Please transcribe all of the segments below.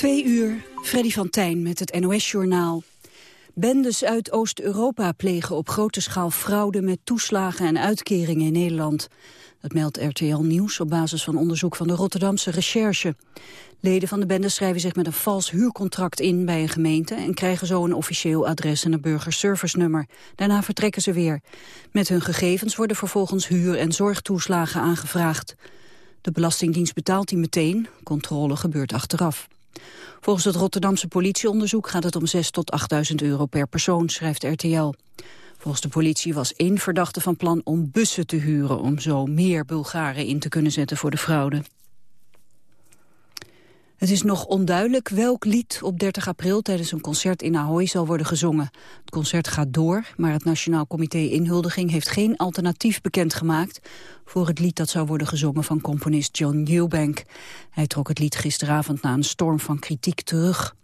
Twee uur, Freddy van Tijn met het NOS-journaal. Bendes uit Oost-Europa plegen op grote schaal fraude met toeslagen en uitkeringen in Nederland. Dat meldt RTL Nieuws op basis van onderzoek van de Rotterdamse Recherche. Leden van de bende schrijven zich met een vals huurcontract in bij een gemeente... en krijgen zo een officieel adres en een burgerservice-nummer. Daarna vertrekken ze weer. Met hun gegevens worden vervolgens huur- en zorgtoeslagen aangevraagd. De Belastingdienst betaalt die meteen, controle gebeurt achteraf. Volgens het Rotterdamse politieonderzoek gaat het om 6 tot 8.000 euro per persoon, schrijft RTL. Volgens de politie was één verdachte van plan om bussen te huren... om zo meer Bulgaren in te kunnen zetten voor de fraude. Het is nog onduidelijk welk lied op 30 april tijdens een concert in Ahoy zal worden gezongen. Het concert gaat door, maar het Nationaal Comité Inhuldiging heeft geen alternatief bekendgemaakt voor het lied dat zou worden gezongen van componist John Eubank. Hij trok het lied gisteravond na een storm van kritiek terug.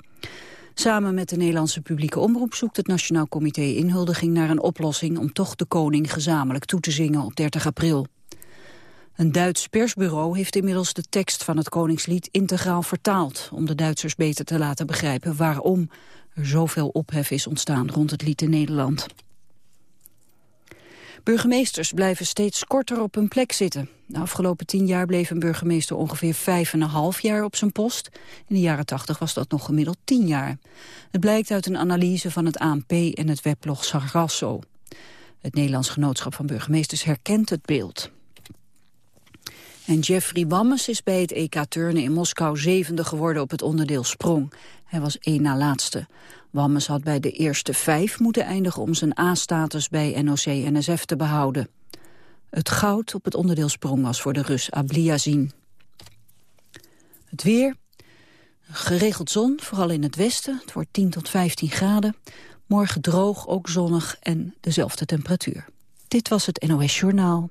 Samen met de Nederlandse publieke omroep zoekt het Nationaal Comité Inhuldiging naar een oplossing om toch de koning gezamenlijk toe te zingen op 30 april. Een Duits persbureau heeft inmiddels de tekst van het Koningslied integraal vertaald... om de Duitsers beter te laten begrijpen waarom er zoveel ophef is ontstaan rond het lied in Nederland. Burgemeesters blijven steeds korter op hun plek zitten. De afgelopen tien jaar bleef een burgemeester ongeveer vijf en een half jaar op zijn post. In de jaren tachtig was dat nog gemiddeld tien jaar. Het blijkt uit een analyse van het ANP en het weblog Sargasso. Het Nederlands Genootschap van Burgemeesters herkent het beeld. En Jeffrey Wammes is bij het EK Turnen in Moskou zevende geworden op het onderdeel sprong. Hij was één na laatste. Wammes had bij de eerste vijf moeten eindigen om zijn A-status bij NOC-NSF te behouden. Het goud op het onderdeel sprong was voor de Rus Abliazin. Het weer. Geregeld zon, vooral in het westen. Het wordt 10 tot 15 graden. Morgen droog, ook zonnig en dezelfde temperatuur. Dit was het NOS Journaal.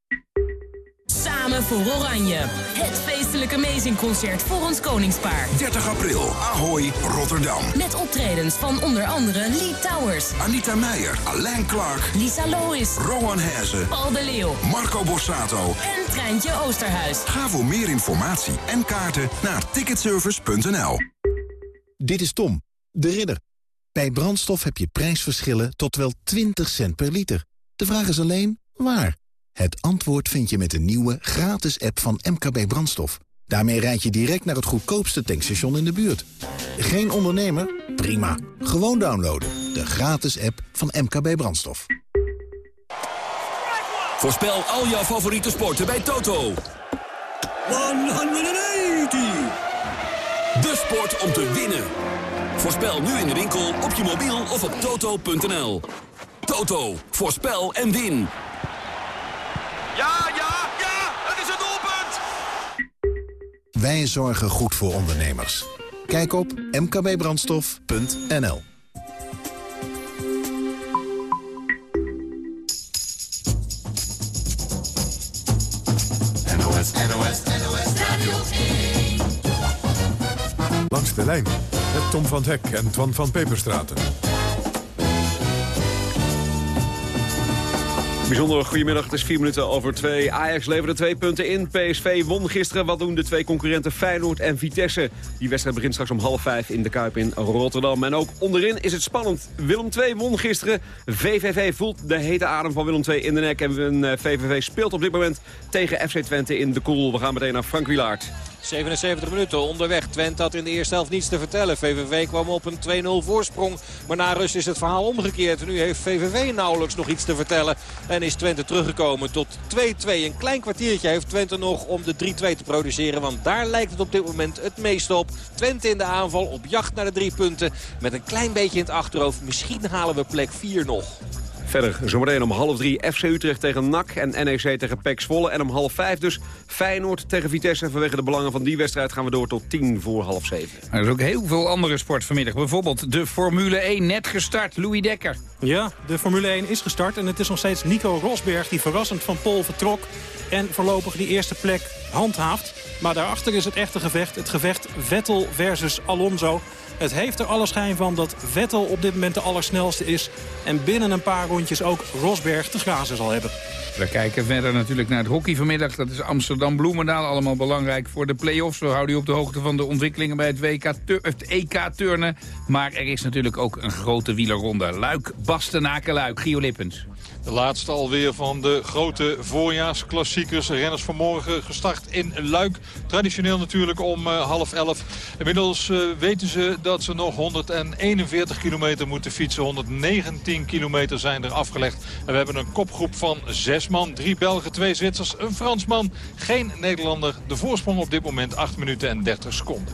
Samen voor Oranje. Het feestelijke Amazing-concert voor ons koningspaar. 30 april, Ahoy, Rotterdam. Met optredens van onder andere Lee Towers, Anita Meijer, Alain Clark, Lisa Lois, Rowan Hezen, Paul de Leeuw Marco Borsato en Treintje Oosterhuis. Ga voor meer informatie en kaarten naar ticketservice.nl. Dit is Tom, de ridder. Bij brandstof heb je prijsverschillen tot wel 20 cent per liter. De vraag is alleen, waar? Het antwoord vind je met de nieuwe gratis app van MKB Brandstof. Daarmee rijd je direct naar het goedkoopste tankstation in de buurt. Geen ondernemer? Prima. Gewoon downloaden. De gratis app van MKB Brandstof. Voorspel al jouw favoriete sporten bij Toto. 180! De sport om te winnen. Voorspel nu in de winkel, op je mobiel of op toto.nl. Toto, voorspel en win. Ja, ja, ja, het is een doelpunt! Wij zorgen goed voor ondernemers. Kijk op mkbbrandstof.nl NOS, NOS, NOS Radio 1. Langs de lijn met Tom van Hek en Twan van Peperstraten. Bijzonder goedemiddag, het is vier minuten over twee. Ajax leverde twee punten in. PSV won gisteren. Wat doen de twee concurrenten Feyenoord en Vitesse? Die wedstrijd begint straks om half vijf in de Kuip in Rotterdam. En ook onderin is het spannend. Willem II won gisteren. VVV voelt de hete adem van Willem II in de nek. En VVV speelt op dit moment tegen FC Twente in de Koel. We gaan meteen naar Frank Wilaert. 77 minuten onderweg. Twente had in de eerste helft niets te vertellen. VVV kwam op een 2-0 voorsprong. Maar na rust is het verhaal omgekeerd. Nu heeft VVV nauwelijks nog iets te vertellen. En is Twente teruggekomen tot 2-2. Een klein kwartiertje heeft Twente nog om de 3-2 te produceren. Want daar lijkt het op dit moment het meest op. Twente in de aanval op jacht naar de drie punten. Met een klein beetje in het achterhoofd. Misschien halen we plek 4 nog. Verder zometeen om half drie FC Utrecht tegen NAC en NEC tegen PEC Zwolle. En om half vijf dus Feyenoord tegen Vitesse. Vanwege de belangen van die wedstrijd gaan we door tot tien voor half zeven. Er is ook heel veel andere sport vanmiddag. Bijvoorbeeld de Formule 1 net gestart. Louis Dekker. Ja, de Formule 1 is gestart en het is nog steeds Nico Rosberg die verrassend van Pol vertrok. En voorlopig die eerste plek handhaaft. Maar daarachter is het echte gevecht. Het gevecht Vettel versus Alonso. Het heeft er alle schijn van dat Vettel op dit moment de allersnelste is. En binnen een paar rondjes ook Rosberg te grazen zal hebben. We kijken verder natuurlijk naar het hockey vanmiddag. Dat is Amsterdam-Bloemendaal. Allemaal belangrijk voor de play-offs. We houden u op de hoogte van de ontwikkelingen bij het, WK het EK turnen. Maar er is natuurlijk ook een grote wielerronde. Luik, Bastenaken, Luik. Gio Lippens. De laatste alweer van de grote voorjaarsklassiekers. Renners vanmorgen gestart in Luik. Traditioneel natuurlijk om uh, half elf. Inmiddels uh, weten ze dat ze nog 141 kilometer moeten fietsen. 119 kilometer zijn er afgelegd. En we hebben een kopgroep van zes man. Drie Belgen, twee Zwitsers, een Fransman. Geen Nederlander. De voorsprong op dit moment 8 minuten en 30 seconden.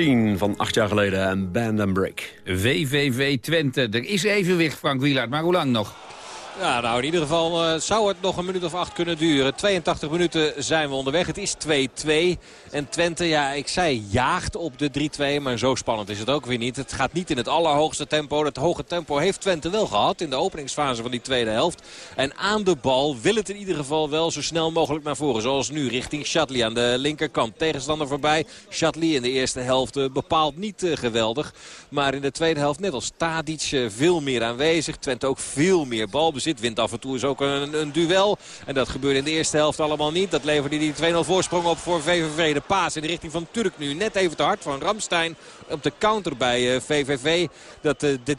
Van acht jaar geleden en Band and Break. VVV Twente. Er is evenwicht, Frank Wielaert, maar hoe lang nog? Nou in ieder geval uh, zou het nog een minuut of acht kunnen duren. 82 minuten zijn we onderweg. Het is 2-2. En Twente, ja, ik zei jaagt op de 3-2. Maar zo spannend is het ook weer niet. Het gaat niet in het allerhoogste tempo. Het hoge tempo heeft Twente wel gehad in de openingsfase van die tweede helft. En aan de bal wil het in ieder geval wel zo snel mogelijk naar voren. Zoals nu richting Shatley aan de linkerkant. Tegenstander voorbij. Shatley in de eerste helft uh, bepaald niet uh, geweldig. Maar in de tweede helft net als Tadic veel meer aanwezig. Twente ook veel meer balbezit zit. Wint af en toe is ook een, een duel. En dat gebeurde in de eerste helft allemaal niet. Dat leverde die 2-0 voorsprong op voor VVV. De paas in de richting van Turk nu. Net even te hard van Ramstein op de counter bij VVV. Eh, dat uh, de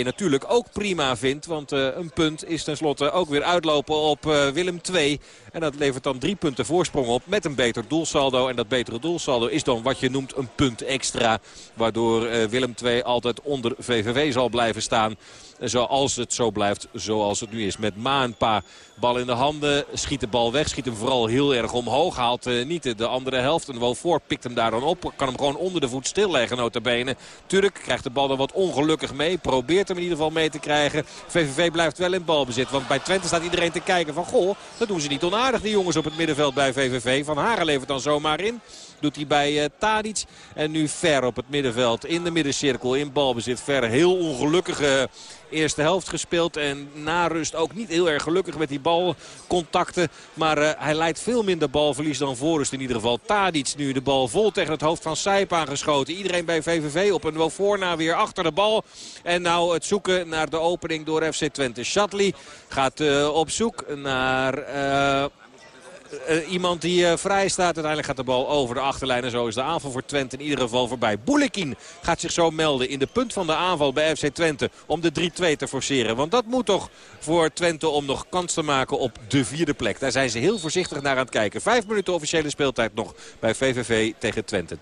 2-2 natuurlijk ook prima vindt. Want uh, een punt is tenslotte ook weer uitlopen op Willem 2. En dat levert dan drie punten voorsprong op met een beter doelsaldo. En dat betere doelsaldo is dan wat je noemt een punt extra. Waardoor Willem 2 altijd onder VVV zal blijven staan. Zoals het zo blijft zoals het nu is. Met Maanpa bal in de handen. Schiet de bal weg. Schiet hem vooral heel erg omhoog. Haalt niet de andere helft. En voor pikt hem daar dan op. Kan hem gewoon onder de voet stilleggen notabene. Turk krijgt de bal dan wat ongelukkig mee. Probeert hem in ieder geval mee te krijgen. VVV blijft wel in balbezit. Want bij Twente staat iedereen te kijken van... Goh, dat doen ze niet onaardig die jongens op het middenveld bij VVV. Van Haren levert dan zomaar in. Doet hij bij uh, Tadic. En nu ver op het middenveld. In de middencirkel. In balbezit. Ver heel ongelukkige eerste helft gespeeld. En na rust ook niet heel erg gelukkig met die balcontacten. Maar uh, hij leidt veel minder balverlies dan voorrust in ieder geval. Tadic nu de bal vol tegen het hoofd van Sijp aangeschoten. Iedereen bij VVV op een voorna weer achter de bal. En nou het zoeken naar de opening door FC Twente. Shatley gaat uh, op zoek naar... uh, iemand die uh, vrij staat. Uiteindelijk gaat de bal over de achterlijn. En zo is de aanval voor Twente in ieder geval voorbij. Boulekin gaat zich zo melden in de punt van de aanval bij FC Twente. Om de 3-2 te forceren. Want dat moet toch voor Twente om nog kans te maken op de vierde plek. Daar zijn ze heel voorzichtig naar aan het kijken. Vijf minuten officiële speeltijd nog bij VVV tegen Twente. 2-2.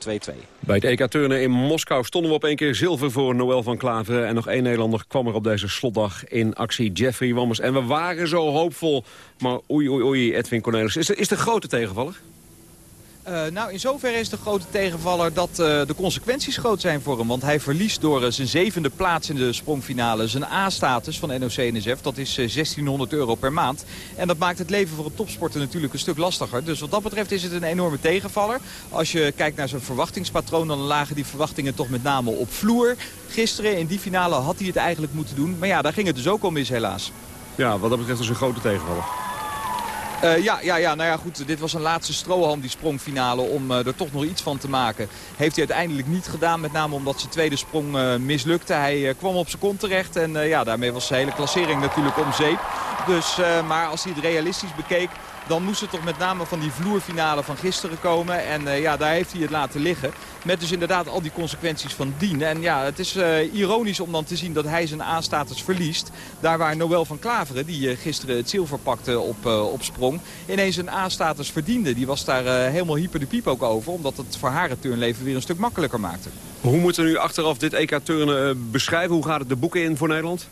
Bij het EK Turnen in Moskou stonden we op één keer zilver voor Noël van Klaveren. En nog één Nederlander kwam er op deze slotdag in actie. Jeffrey Wammers. En we waren zo hoopvol. Maar oei oei oei Edwin Cornelis. Is, is de grote tegenvaller? Uh, nou, in zoverre is de grote tegenvaller dat uh, de consequenties groot zijn voor hem. Want hij verliest door uh, zijn zevende plaats in de sprongfinale zijn A-status van NOC-NSF. Dat is 1600 euro per maand. En dat maakt het leven voor een topsporter natuurlijk een stuk lastiger. Dus wat dat betreft is het een enorme tegenvaller. Als je kijkt naar zijn verwachtingspatroon, dan lagen die verwachtingen toch met name op vloer. Gisteren in die finale had hij het eigenlijk moeten doen. Maar ja, daar ging het dus ook om mis helaas. Ja, wat dat betreft is een grote tegenvaller. Uh, ja, ja, ja, nou ja, goed. Dit was een laatste strohalm, die sprongfinale, om uh, er toch nog iets van te maken. Heeft hij uiteindelijk niet gedaan, met name omdat zijn tweede sprong uh, mislukte. Hij kwam op zijn kont terecht en ja, daarmee was zijn hele klassering natuurlijk om zeep. Dus, maar als hij het realistisch bekeek, dan moest het toch met name van die vloerfinale van gisteren komen. En ja, daar heeft hij het laten liggen. Met dus inderdaad al die consequenties van dien. En ja, het is ironisch om dan te zien dat hij zijn A-status verliest. Daar waar Noël van Klaveren, die gisteren het zilver pakte op, op sprong, ineens een A-status verdiende. Die was daar helemaal hyper de piep ook over. Omdat het voor haar het turnleven weer een stuk makkelijker maakte. Hoe moeten we nu achteraf dit EK-turnen beschrijven? Hoe gaat het de boeken in voor Nederland?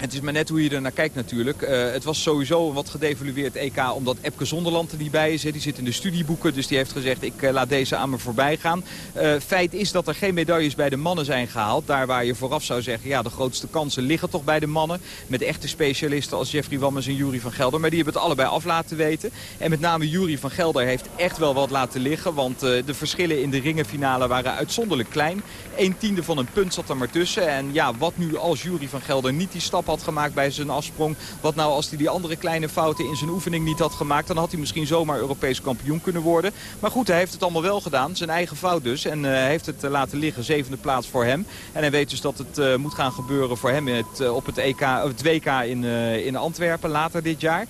Het is maar net hoe je er naar kijkt natuurlijk. Uh, het was sowieso wat gedevalueerd EK omdat Epke Zonderland er niet bij is. Hè. Die zit in de studieboeken, dus die heeft gezegd ik uh, laat deze aan me voorbij gaan. Uh, feit is dat er geen medailles bij de mannen zijn gehaald. Daar waar je vooraf zou zeggen, ja de grootste kansen liggen toch bij de mannen. Met echte specialisten als Jeffrey Wammers en Jury van Gelder. Maar die hebben het allebei af laten weten. En met name Jury van Gelder heeft echt wel wat laten liggen. Want de verschillen in de ringenfinale waren uitzonderlijk klein. Een tiende van een punt zat er maar tussen. En ja, wat nu als Jury van Gelder niet die stap had gemaakt bij zijn afsprong. Wat nou als hij die andere kleine fouten in zijn oefening niet had gemaakt. Dan had hij misschien zomaar Europees kampioen kunnen worden. Maar goed, hij heeft het allemaal wel gedaan. Zijn eigen fout dus. En uh, heeft het uh, laten liggen. Zevende plaats voor hem. En hij weet dus dat het uh, moet gaan gebeuren voor hem op het, EK, het WK in, in Antwerpen later dit jaar.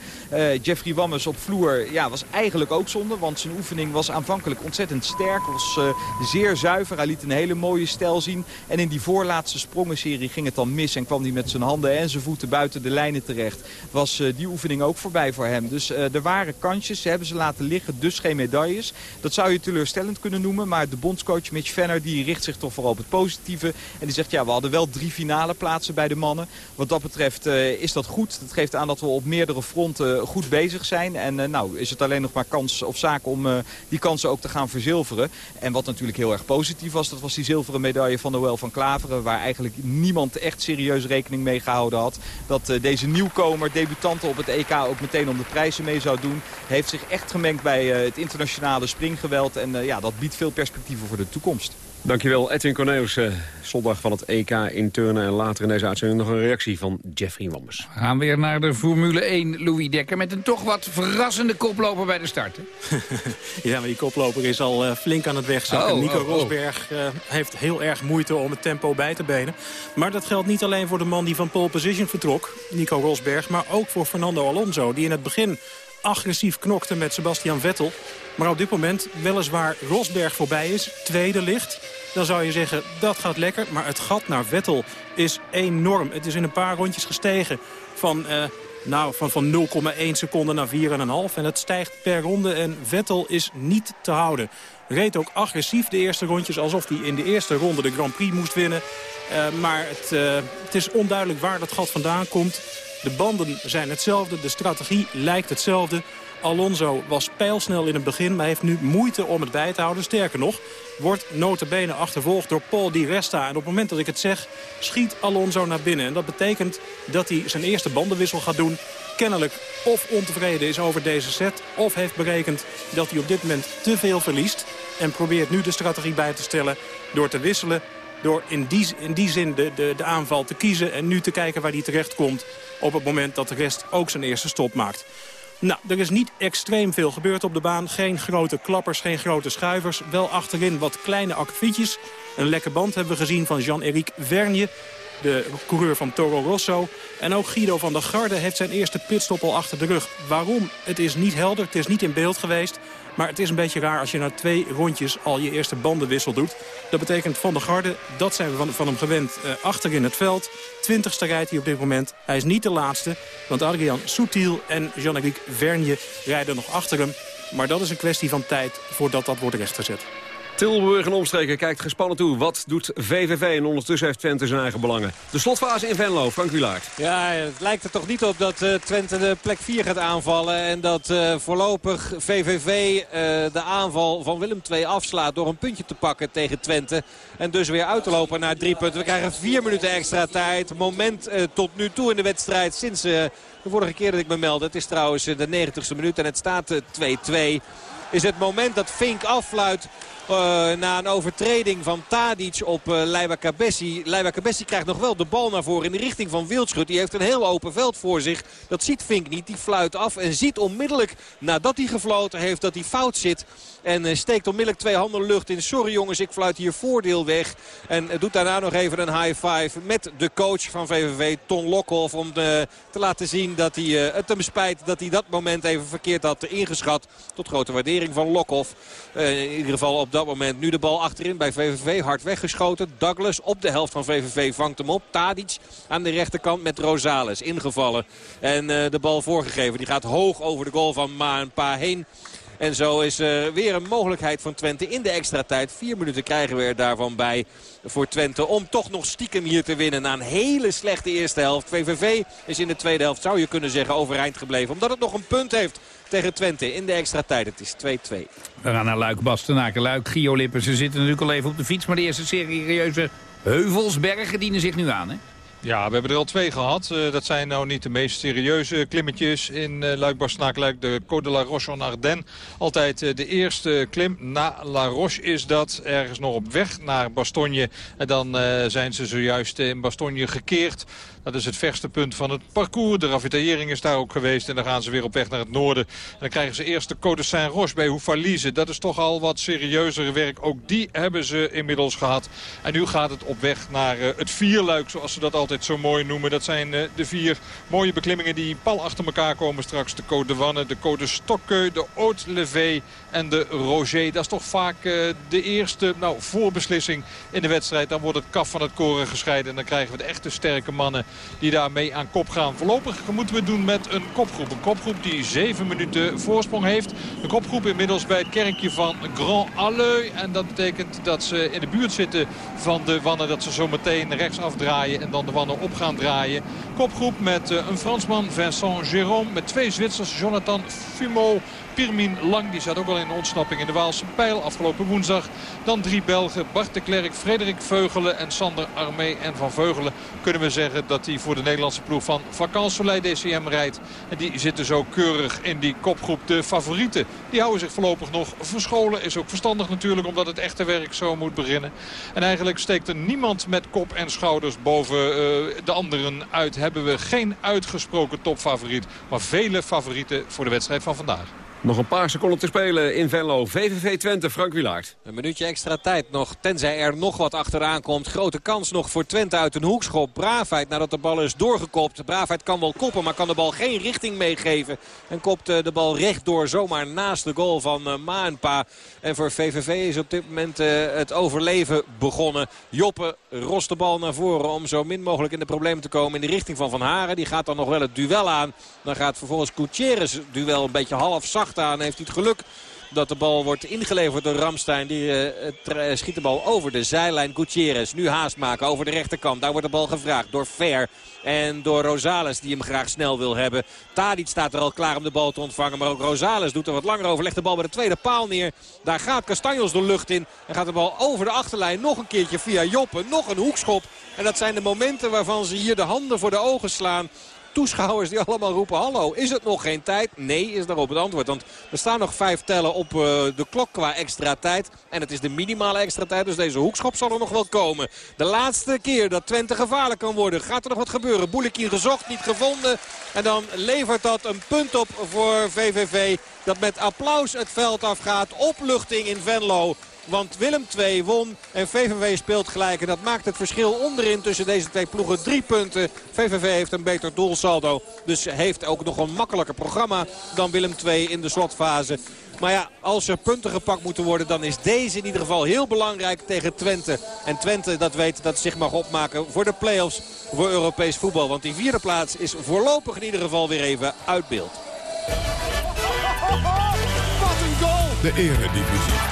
Jeffrey Wammes op vloer ja, was eigenlijk ook zonde. Want zijn oefening was aanvankelijk ontzettend sterk. Was zeer zuiver. Hij liet een hele mooie stijl zien. En in die voorlaatste sprongenserie ging het dan mis. En kwam hij met zijn handen en zijn voeten buiten de lijnen terecht, was die oefening ook voorbij voor hem. Dus er waren kansjes, ze hebben ze laten liggen, dus geen medailles. Dat zou je teleurstellend kunnen noemen, maar de bondscoach Mitch Venner die richt zich toch vooral op het positieve. En die zegt, ja, we hadden wel drie finale plaatsen bij de mannen. Wat dat betreft is dat goed. Dat geeft aan dat we op meerdere fronten goed bezig zijn. En nou is het alleen nog maar kans of zaak om die kansen ook te gaan verzilveren. En wat natuurlijk heel erg positief was, dat was die zilveren medaille van Noël van Klaveren. Waar eigenlijk niemand echt serieus rekening mee gehouden had. Dat uh, deze nieuwkomer, debutanten op het EK ook meteen om de prijzen mee zou doen. Heeft zich echt gemengd bij uh, het internationale springgeweld. En uh, ja, dat biedt veel perspectieven voor de toekomst. Dankjewel Edwin Cornelis, uh, zondag van het EK in Turnen. En later in deze uitzending nog een reactie van Jeffrey Wammers. We gaan weer naar de Formule 1, Louis Dekker... met een toch wat verrassende koploper bij de start. ja, maar die koploper is al uh, flink aan het wegzakken. Oh, Nico oh, oh. Rosberg uh, heeft heel erg moeite om het tempo bij te benen. Maar dat geldt niet alleen voor de man die van pole position vertrok, Nico Rosberg... maar ook voor Fernando Alonso, die in het begin agressief knokte met Sebastian Vettel. Maar op dit moment weliswaar Rosberg voorbij is, tweede ligt. Dan zou je zeggen, dat gaat lekker. Maar het gat naar Vettel is enorm. Het is in een paar rondjes gestegen van... Uh, nou, van, van 0,1 seconde naar 4,5. En het stijgt per ronde en Vettel is niet te houden. Reed ook agressief de eerste rondjes, alsof hij in de eerste ronde de Grand Prix moest winnen. Uh, maar het, uh, het is onduidelijk waar dat gat vandaan komt. De banden zijn hetzelfde, de strategie lijkt hetzelfde. Alonso was pijlsnel in het begin, maar heeft nu moeite om het bij te houden. Sterker nog, wordt notabene achtervolgd door Paul Di Resta. En op het moment dat ik het zeg, schiet Alonso naar binnen. En dat betekent dat hij zijn eerste bandenwissel gaat doen. Kennelijk of ontevreden is over deze set... of heeft berekend dat hij op dit moment te veel verliest. En probeert nu de strategie bij te stellen door te wisselen door in die, in die zin de, de, de aanval te kiezen... en nu te kijken waar hij terecht komt op het moment dat de rest ook zijn eerste stop maakt. Nou, er is niet extreem veel gebeurd op de baan. Geen grote klappers, geen grote schuivers. Wel achterin wat kleine akkefietjes. Een lekke band hebben we gezien van Jean-Éric Vergne de coureur van Toro Rosso. En ook Guido van der Garde heeft zijn eerste pitstop al achter de rug. Waarom? Het is niet helder, het is niet in beeld geweest. Maar het is een beetje raar als je na twee rondjes al je eerste bandenwissel doet. Dat betekent Van der Garde, dat zijn we van, van hem gewend, uh, achter in het veld. Twintigste rijdt hij op dit moment. Hij is niet de laatste, want Adrian Soutiel en Jean-Éric Vergne rijden nog achter hem. Maar dat is een kwestie van tijd voordat dat wordt rechtgezet. Tilburg en omstreken kijkt gespannen toe. Wat doet VVV? En ondertussen heeft Twente zijn eigen belangen. De slotfase in Venlo, Frank Wilaert. Ja, het lijkt er toch niet op dat uh, Twente de plek 4 gaat aanvallen. En dat uh, voorlopig VVV uh, de aanval van Willem II afslaat door een puntje te pakken tegen Twente. En dus weer uit te lopen naar drie punten. We krijgen vier minuten extra tijd. Moment tot nu toe in de wedstrijd sinds de vorige keer dat ik me meldde. Het is trouwens de 90ste minuut en het staat 2-2 is het moment dat Fink affluit na een overtreding van Tadic op uh, Leiva Cabessi. Leiva Cabessi krijgt nog wel de bal naar voren in de richting van Wildschut. Die heeft een heel open veld voor zich. Dat ziet Fink niet. Die fluit af en ziet onmiddellijk nadat hij gefloten heeft dat hij fout zit. En uh, steekt onmiddellijk twee handen lucht in. Sorry jongens, ik fluit hier voordeel weg. En doet daarna nog even een high five met de coach van VVV, Ton Lokhoff. Om te laten zien dat hij, het hem spijt dat hij dat moment even verkeerd had ingeschat. Tot grote waardering van Lokhoff. in ieder geval op nu de bal achterin bij VVV. Hard weggeschoten. Douglas op de helft van VVV vangt hem op. Tadic aan de rechterkant met Rosales ingevallen. En uh, de bal voorgegeven. Die gaat hoog over de goal van Maanpa heen. En zo is uh, weer een mogelijkheid van Twente in de extra tijd. Vier minuten krijgen we er daarvan bij voor Twente. Om toch nog stiekem hier te winnen na een hele slechte eerste helft. VVV is in de tweede helft, zou je kunnen zeggen, overeind gebleven. Omdat het nog een punt heeft tegen Twente in de extra tijd. Het is 2-2. We gaan naar Luik, Bastenaken, Luik, Gio Lippen. Ze zitten natuurlijk al even op de fiets. Maar de eerste serieuze heuvelsbergen dienen zich nu aan, hè? Ja, we hebben er al twee gehad. Uh, dat zijn nou niet de meest serieuze klimmetjes in uh, luik luik De Côte de la Roche en Ardennes. Altijd uh, de eerste klim na La Roche is dat. Ergens nog op weg naar Bastogne. En dan zijn ze zojuist in Bastogne gekeerd. Dat is het verste punt van het parcours. De ravitaillering is daar ook geweest. En dan gaan ze weer op weg naar het noorden. En dan krijgen ze eerst de Côte Saint-Roche bij Houffalize. Dat is toch al wat serieuzer werk. Ook die hebben ze inmiddels gehad. En nu gaat het op weg naar uh, het vierluik, zoals ze dat altijd zo mooi noemen. Dat zijn de vier mooie beklimmingen die pal achter elkaar komen straks. De Côte de Wanne, de Côte de Stokke, de Haute Levé en de Roger. Dat is toch vaak de eerste nou, voorbeslissing in de wedstrijd. Dan wordt het kaf van het koren gescheiden. En dan krijgen we de echte sterke mannen die daarmee aan kop gaan. Voorlopig moeten we doen met een kopgroep. Een kopgroep die zeven minuten voorsprong heeft. Een kopgroep inmiddels bij het kerkje van Grand Alleux. En dat betekent dat ze in de buurt zitten van de wannen. Dat ze zo meteen rechts afdraaien en dan de wannen op gaan draaien. Kopgroep met een Fransman, Vincent Jérôme. Met twee Zwitsers, Jonathan Fumo Pirmin Lang, die zat ook al in ontsnapping in de Waalse Pijl afgelopen woensdag. Dan drie Belgen, Bart de Klerk, Frederik Veugelen en Sander Armee. En van Veugelen kunnen we zeggen dat hij voor de Nederlandse ploeg van Vakant Soleil DCM rijdt. En die zitten zo keurig in die kopgroep. De favorieten, die houden zich voorlopig nog verscholen. Is ook verstandig natuurlijk, omdat het echte werk zo moet beginnen. En eigenlijk steekt er niemand met kop en schouders boven uh, de anderen uit. Hebben we geen uitgesproken topfavoriet, maar vele favorieten voor de wedstrijd van vandaag. Nog een paar seconden te spelen in Venlo. VVV Twente, Frank Wilaert. Een minuutje extra tijd nog, tenzij er nog wat achteraan komt. Grote kans nog voor Twente uit een hoekschop. Braafheid nadat de bal is doorgekopt. Braafheid kan wel koppen, maar kan de bal geen richting meegeven. En kopt eh, de bal rechtdoor zomaar naast de goal van uh, Maanpa. En voor VVV is op dit moment uh, het overleven begonnen. Joppe rost de bal naar voren om zo min mogelijk in de problemen te komen in de richting van Van Haren. Die gaat dan nog wel het duel aan. Dan gaat vervolgens het duel een beetje half zacht aan. Heeft hij het geluk dat de bal wordt ingeleverd door Ramstein. Die uh, schiet de bal over de zijlijn. Gutierrez nu haast maken over de rechterkant. Daar wordt de bal gevraagd door Fer. En door Rosales die hem graag snel wil hebben. Tadic staat er al klaar om de bal te ontvangen. Maar ook Rosales doet er wat langer over. Legt de bal bij de tweede paal neer. Daar gaat Castanjos de lucht in. En gaat de bal over de achterlijn. Nog een keertje via Joppen. Nog een hoekschop. En dat zijn de momenten waarvan ze hier de handen voor de ogen slaan toeschouwers die allemaal roepen hallo. Is het nog geen tijd? Nee, is daarop het antwoord. Want er staan nog vijf tellen op uh, de klok qua extra tijd. En het is de minimale extra tijd. Dus deze hoekschop zal er nog wel komen. De laatste keer dat Twente gevaarlijk kan worden. Gaat er nog wat gebeuren? Boelekin gezocht, niet gevonden. En dan levert dat een punt op voor VVV. Dat met applaus het veld afgaat. Opluchting in Venlo. Want Willem 2 won en VVV speelt gelijk. En dat maakt het verschil onderin tussen deze twee ploegen drie punten. VVV heeft een beter doelsaldo. Dus heeft ook nog een makkelijker programma dan Willem 2 in de slotfase. Maar ja, als er punten gepakt moeten worden... dan is deze in ieder geval heel belangrijk tegen Twente. En Twente dat weet dat zich mag opmaken voor de play-offs voor Europees voetbal. Want die vierde plaats is voorlopig in ieder geval weer even uit beeld. Wat een goal! De eredivisie.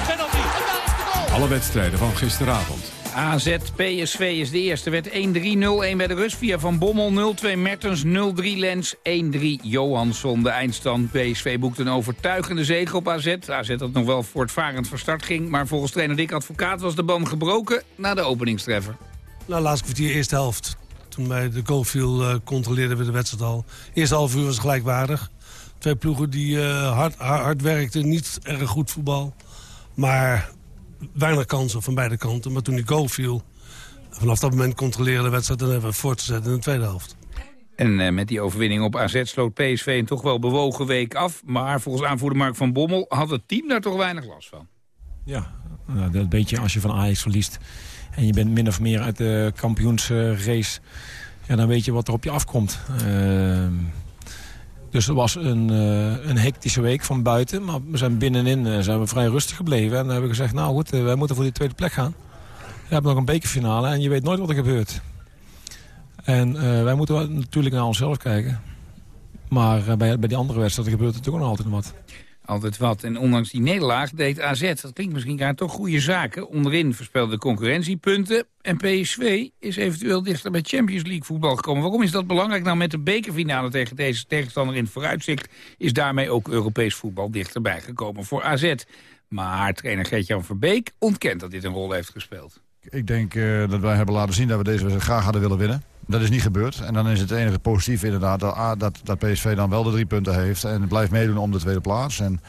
Alle wedstrijden van gisteravond. AZ PSV is de eerste. Werd 1-3, 0-1 bij de rust via Van Bommel. 0-2 Mertens, 0-3 Lens, 1-3 Johansson. De eindstand PSV boekte een overtuigende zege op AZ. AZ dat nog wel voortvarend van start ging. Maar volgens trainer Dick Advocaat was de band gebroken na de openingstreffer. Nou, laatste kwartier, eerste helft. Toen bij de goal viel, uh, controleerden we de wedstrijd al. Eerste half uur was gelijkwaardig. Twee ploegen die uh, hard, hard, hard werkten, niet erg goed voetbal. Maar weinig kansen van beide kanten. Maar toen die goal viel, vanaf dat moment controleren de wedstrijd... en hebben we te zetten in de tweede helft. En uh, met die overwinning op AZ sloot PSV een toch wel bewogen week af. Maar volgens aanvoerder Mark van Bommel had het team daar toch weinig last van. Ja, nou, dat beetje als je van Ajax verliest... en je bent min of meer uit de kampioensrace... Ja, dan weet je wat er op je afkomt. Uh, dus het was een, uh, een hectische week van buiten. Maar we zijn binnenin zijn we vrij rustig gebleven. En dan hebben gezegd, nou goed, uh, wij moeten voor die tweede plek gaan. We hebben nog een bekerfinale en je weet nooit wat er gebeurt. En wij moeten natuurlijk naar onszelf kijken. Maar bij, bij die andere wedstrijden gebeurt er toch nog altijd wat altijd wat. En ondanks die nederlaag deed AZ, dat klinkt misschien gaan toch goede zaken. Onderin voorspelde concurrentiepunten. En PSV is eventueel dichter bij Champions League voetbal gekomen. Waarom is dat belangrijk? Nou, met de bekerfinale tegen deze tegenstander in het vooruitzicht... is daarmee ook Europees voetbal dichterbij gekomen voor AZ. Maar trainer Gert-Jan Verbeek ontkent dat dit een rol heeft gespeeld. Ik denk uh, dat wij hebben laten zien dat we deze wedstrijd graag hadden willen winnen. Dat is niet gebeurd. En dan is het enige positief inderdaad dat, dat, PSV dan wel de drie punten heeft. En blijft meedoen om de tweede plaats. En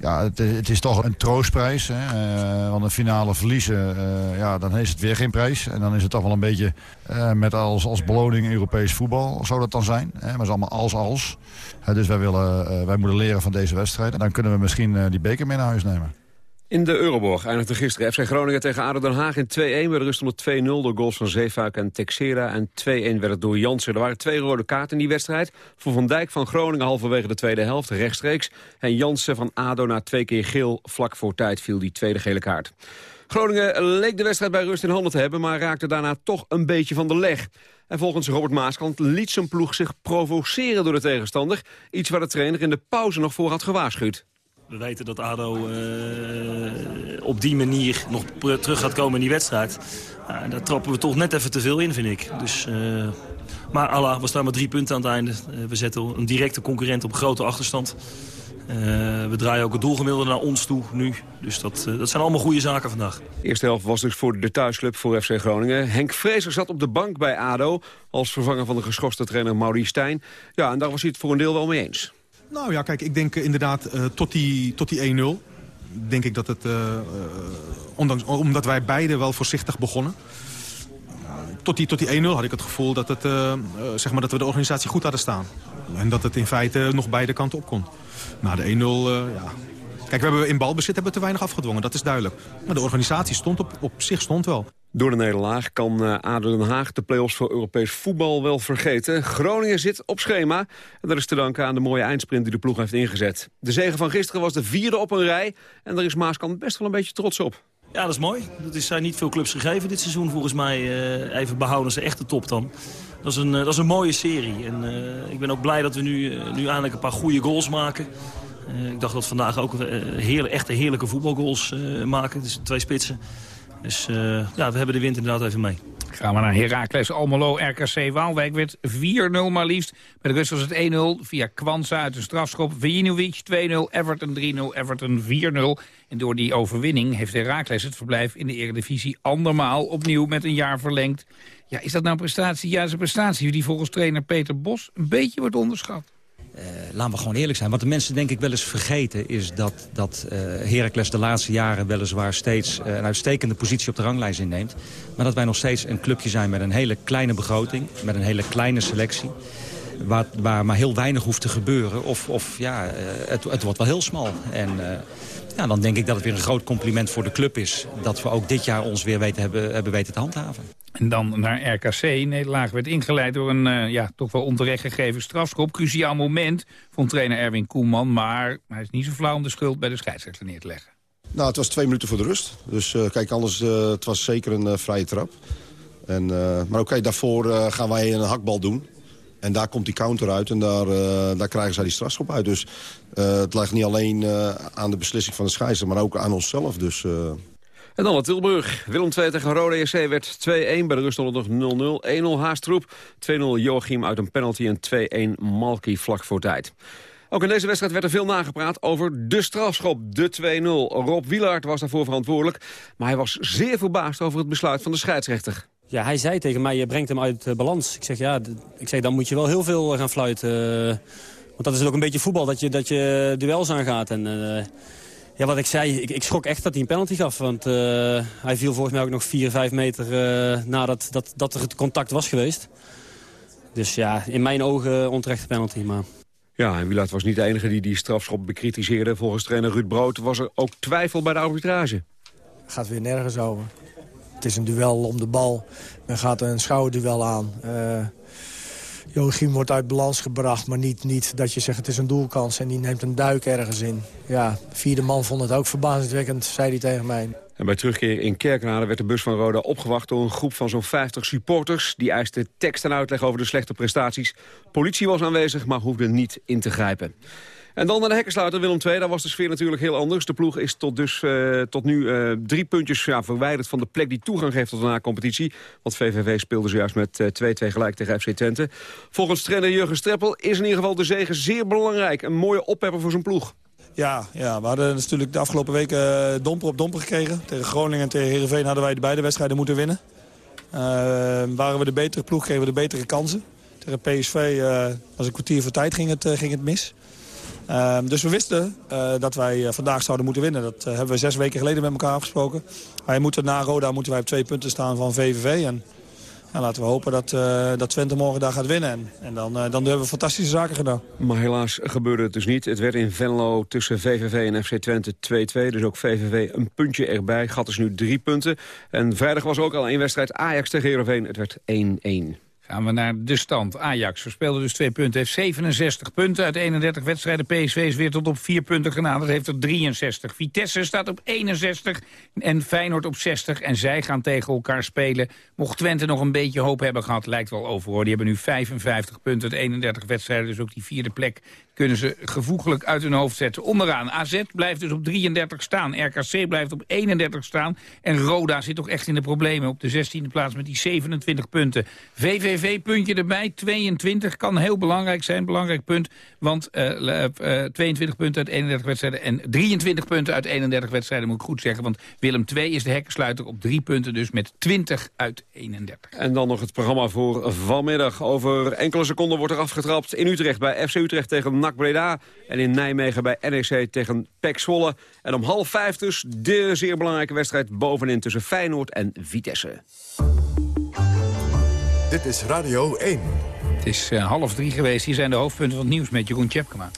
ja, het, het is toch een troostprijs. Hè? Uh, want een finale verliezen, uh, ja, dan is het weer geen prijs. En dan is het toch wel een beetje uh, met als, als beloning Europees voetbal. Zou dat dan zijn. Hè? Maar het is allemaal als-als. dus wij, willen, wij moeten leren van deze wedstrijd. En dan kunnen we misschien die beker mee naar huis nemen. In de Euroborg eindigde gisteren FC Groningen tegen ADO Den Haag in 2-1. Bij de rust onder 2-0 door goals van Zeefuik en Texera. En 2-1 werd het door Jansen. Er waren twee rode kaarten in die wedstrijd. Voor Van Dijk van Groningen halverwege de tweede helft, rechtstreeks. En Jansen van ADO na twee keer geel. Vlak voor tijd viel die tweede gele kaart. Groningen leek de wedstrijd bij rust in handen te hebben... maar raakte daarna toch een beetje van de leg. En volgens Robert Maaskant liet zijn ploeg zich provoceren door de tegenstander. Iets waar de trainer in de pauze nog voor had gewaarschuwd. We weten dat ADO uh, op die manier nog terug gaat komen in die wedstrijd. Uh, daar trappen we toch net even te veel in, vind ik. Dus, uh, maar Allah, we staan met drie punten aan het einde. we zetten een directe concurrent op grote achterstand. we draaien ook het doelgemiddelde naar ons toe nu. Dus dat, dat zijn allemaal goede zaken vandaag. De eerste helft was dus voor de thuisclub voor FC Groningen. Henk Vrezer zat op de bank bij ADO... als vervanger van de geschorste trainer Maurice Stijn. Ja, en daar was hij het voor een deel wel mee eens. Nou ja, kijk, ik denk inderdaad uh, tot die, tot die 1-0... denk ik dat het, uh, ondanks, omdat wij beide wel voorzichtig begonnen... tot die, tot die 1-0 had ik het gevoel dat, het, zeg maar dat we de organisatie goed hadden staan. En dat het in feite nog beide kanten op kon. Na de 1-0, ja... Kijk, we hebben in balbezit hebben we te weinig afgedwongen, dat is duidelijk. Maar de organisatie stond op, op zich stond wel. Door de nederlaag kan uh, ADO Den Haag de play-offs voor Europees voetbal wel vergeten. Groningen zit op schema. En dat is te danken aan de mooie eindsprint die de ploeg heeft ingezet. De zege van gisteren was de vierde op een rij. En daar is Maaskant best wel een beetje trots op. Ja, dat is mooi. Dat is, zijn niet veel clubs gegeven dit seizoen. Volgens mij uh, even behouden ze echt de top dan. Dat is een, uh, dat is een mooie serie. En ik ben ook blij dat we nu, nu eindelijk een paar goede goals maken. Ik dacht dat vandaag ook heerlijk, echte heerlijke voetbalgoals maken. Dus twee spitsen. Dus ja, we hebben de wind inderdaad even mee. Gaan we naar Heracles Almelo, RKC Waalwijk werd 4-0 maar liefst. Bij de rust was het 1-0 via Kwanza uit de strafschop. Vijinovic 2-0, Everton 3-0, Everton 4-0. En door die overwinning heeft Heracles het verblijf in de Eredivisie andermaal opnieuw met een jaar verlengd. Ja, is dat nou een prestatie? Ja, is een prestatie die volgens trainer Peter Bos een beetje wordt onderschat. Uh, laten we gewoon eerlijk zijn. Wat de mensen denk ik wel eens vergeten... is dat, dat uh, Heracles de laatste jaren weliswaar steeds uh, een uitstekende positie op de ranglijst inneemt. Maar dat wij nog steeds een clubje zijn met een hele kleine begroting. Met een hele kleine selectie. Waar, waar maar heel weinig hoeft te gebeuren. Of, of ja, het, het wordt wel heel smal. En ja, dan denk ik dat het weer een groot compliment voor de club is... dat we ook dit jaar ons weer weten, hebben, hebben weten te handhaven. En dan naar RKC. Nederlaag werd ingeleid door een uh, ja, toch wel onterecht gegeven strafschop. Cruciaal moment vond trainer Erwin Koeman. Maar hij is niet zo flauw om de schuld bij de scheidsrechter neer te leggen. Nou, het was twee minuten voor de rust. Dus uh, kijk, anders uh, het was zeker een vrije trap. En, maar oké, okay, daarvoor gaan wij een hakbal doen. En daar komt die counter uit en daar, daar krijgen zij die strafschop uit. Dus het ligt niet alleen aan de beslissing van de scheidsrechter, maar ook aan onszelf. Dus... En dan naar Tilburg. Willem 2 tegen Rode EC werd 2-1. Bij de rust stond nog 0-0. 1-0 Haastroep. 2-0 Joachim uit een penalty. En 2-1 Malky vlak voor tijd. Ook in deze wedstrijd werd er veel nagepraat over de strafschop, de 2-0. Rob Wielaert was daarvoor verantwoordelijk. Maar hij was zeer verbaasd over het besluit van de scheidsrechter. Ja, hij zei tegen mij, je brengt hem uit uh, balans. Ik zeg, ja, ik zeg, dan moet je wel heel veel gaan fluiten. Uh, want dat is ook een beetje voetbal, dat je, dat je duels aangaat. En, ja, wat ik zei, ik, ik, schrok echt dat hij een penalty gaf. Want uh, hij viel volgens mij ook nog 4, 5 meter uh, nadat dat, dat er het contact was geweest. Dus ja, in mijn ogen onterechte penalty. Maar... Ja, en Wielaert was niet de enige die die strafschop bekritiseerde. Volgens trainer Ruud Brood was er ook twijfel bij de arbitrage. Gaat weer nergens over. Het is een duel om de bal. Men gaat een schouderduel aan. Uh, Joachim wordt uit balans gebracht, maar niet, niet dat je zegt het is een doelkans... en die neemt een duik ergens in. Ja, vierde man vond het ook verbazingwekkend, zei hij tegen mij. En bij terugkeer in Kerkrade werd de bus van Roda opgewacht door een groep van zo'n 50 supporters. Die eisten tekst en uitleg over de slechte prestaties. Politie was aanwezig, maar hoefde niet in te grijpen. En dan naar de hekkensluiter Willem II. Daar was de sfeer natuurlijk heel anders. De ploeg is tot, dus, uh, tot nu uh, drie puntjes ja, verwijderd van de plek die toegang geeft tot de na-competitie. Want VVV speelde zojuist met 2-2 uh, gelijk tegen FC Twente. Volgens trainer Jurgen Streppel is in ieder geval de zege zeer belangrijk. Een mooie oppepper voor zijn ploeg. Ja, ja, we hadden natuurlijk de afgelopen weken domper op domper gekregen. Tegen Groningen en tegen Heerenveen hadden wij de beide wedstrijden moeten winnen. waren we de betere ploeg, kregen we de betere kansen. Tegen PSV was een kwartier voor tijd ging het, ging het mis. Uh, dus we wisten uh, dat wij uh, vandaag zouden moeten winnen. Dat hebben we zes weken geleden met elkaar afgesproken. Wij moeten na Roda moeten wij op twee punten staan van VVV. En En laten we hopen dat, dat Twente morgen daar gaat winnen. En, dan, uh, dan hebben we fantastische zaken gedaan. Maar helaas gebeurde het dus niet. Het werd in Venlo tussen VVV en FC Twente 2-2. Dus ook VVV een puntje erbij. Gat is nu drie punten. En vrijdag was ook al één wedstrijd. Ajax tegen Heerenveen. Het werd 1-1. Gaan we naar de stand. Ajax verspeelde dus twee punten, heeft 67 punten uit 31 wedstrijden. PSV is weer tot op vier punten genaderd, heeft er 63. Vitesse staat op 61 en Feyenoord op 60. En zij gaan tegen elkaar spelen. Mocht Twente nog een beetje hoop hebben gehad, lijkt wel over hoor. Die hebben nu 55 punten uit 31 wedstrijden. Dus ook die vierde plek kunnen ze gevoeglijk uit hun hoofd zetten. Onderaan, AZ blijft dus op 33 staan. RKC blijft op 31 staan. En Roda zit toch echt in de problemen op de 16e plaats met die 27 punten. VVV puntje erbij, 22, kan heel belangrijk zijn. Belangrijk punt, want uh, uh, 22 punten uit 31 wedstrijden... en 23 punten uit 31 wedstrijden, moet ik goed zeggen. Want Willem II is de hekkensluiter op drie punten, dus met 20 uit 31. En dan nog het programma voor vanmiddag. Over enkele seconden wordt er afgetrapt in Utrecht bij FC Utrecht tegen NAC Breda. En in Nijmegen bij NEC tegen PEC Zwolle. En om half vijf dus de zeer belangrijke wedstrijd bovenin tussen Feyenoord en Vitesse. Dit is Radio 1. Het is uh, half drie geweest. Hier zijn de hoofdpunten van het nieuws met Jeroen Tjepkema.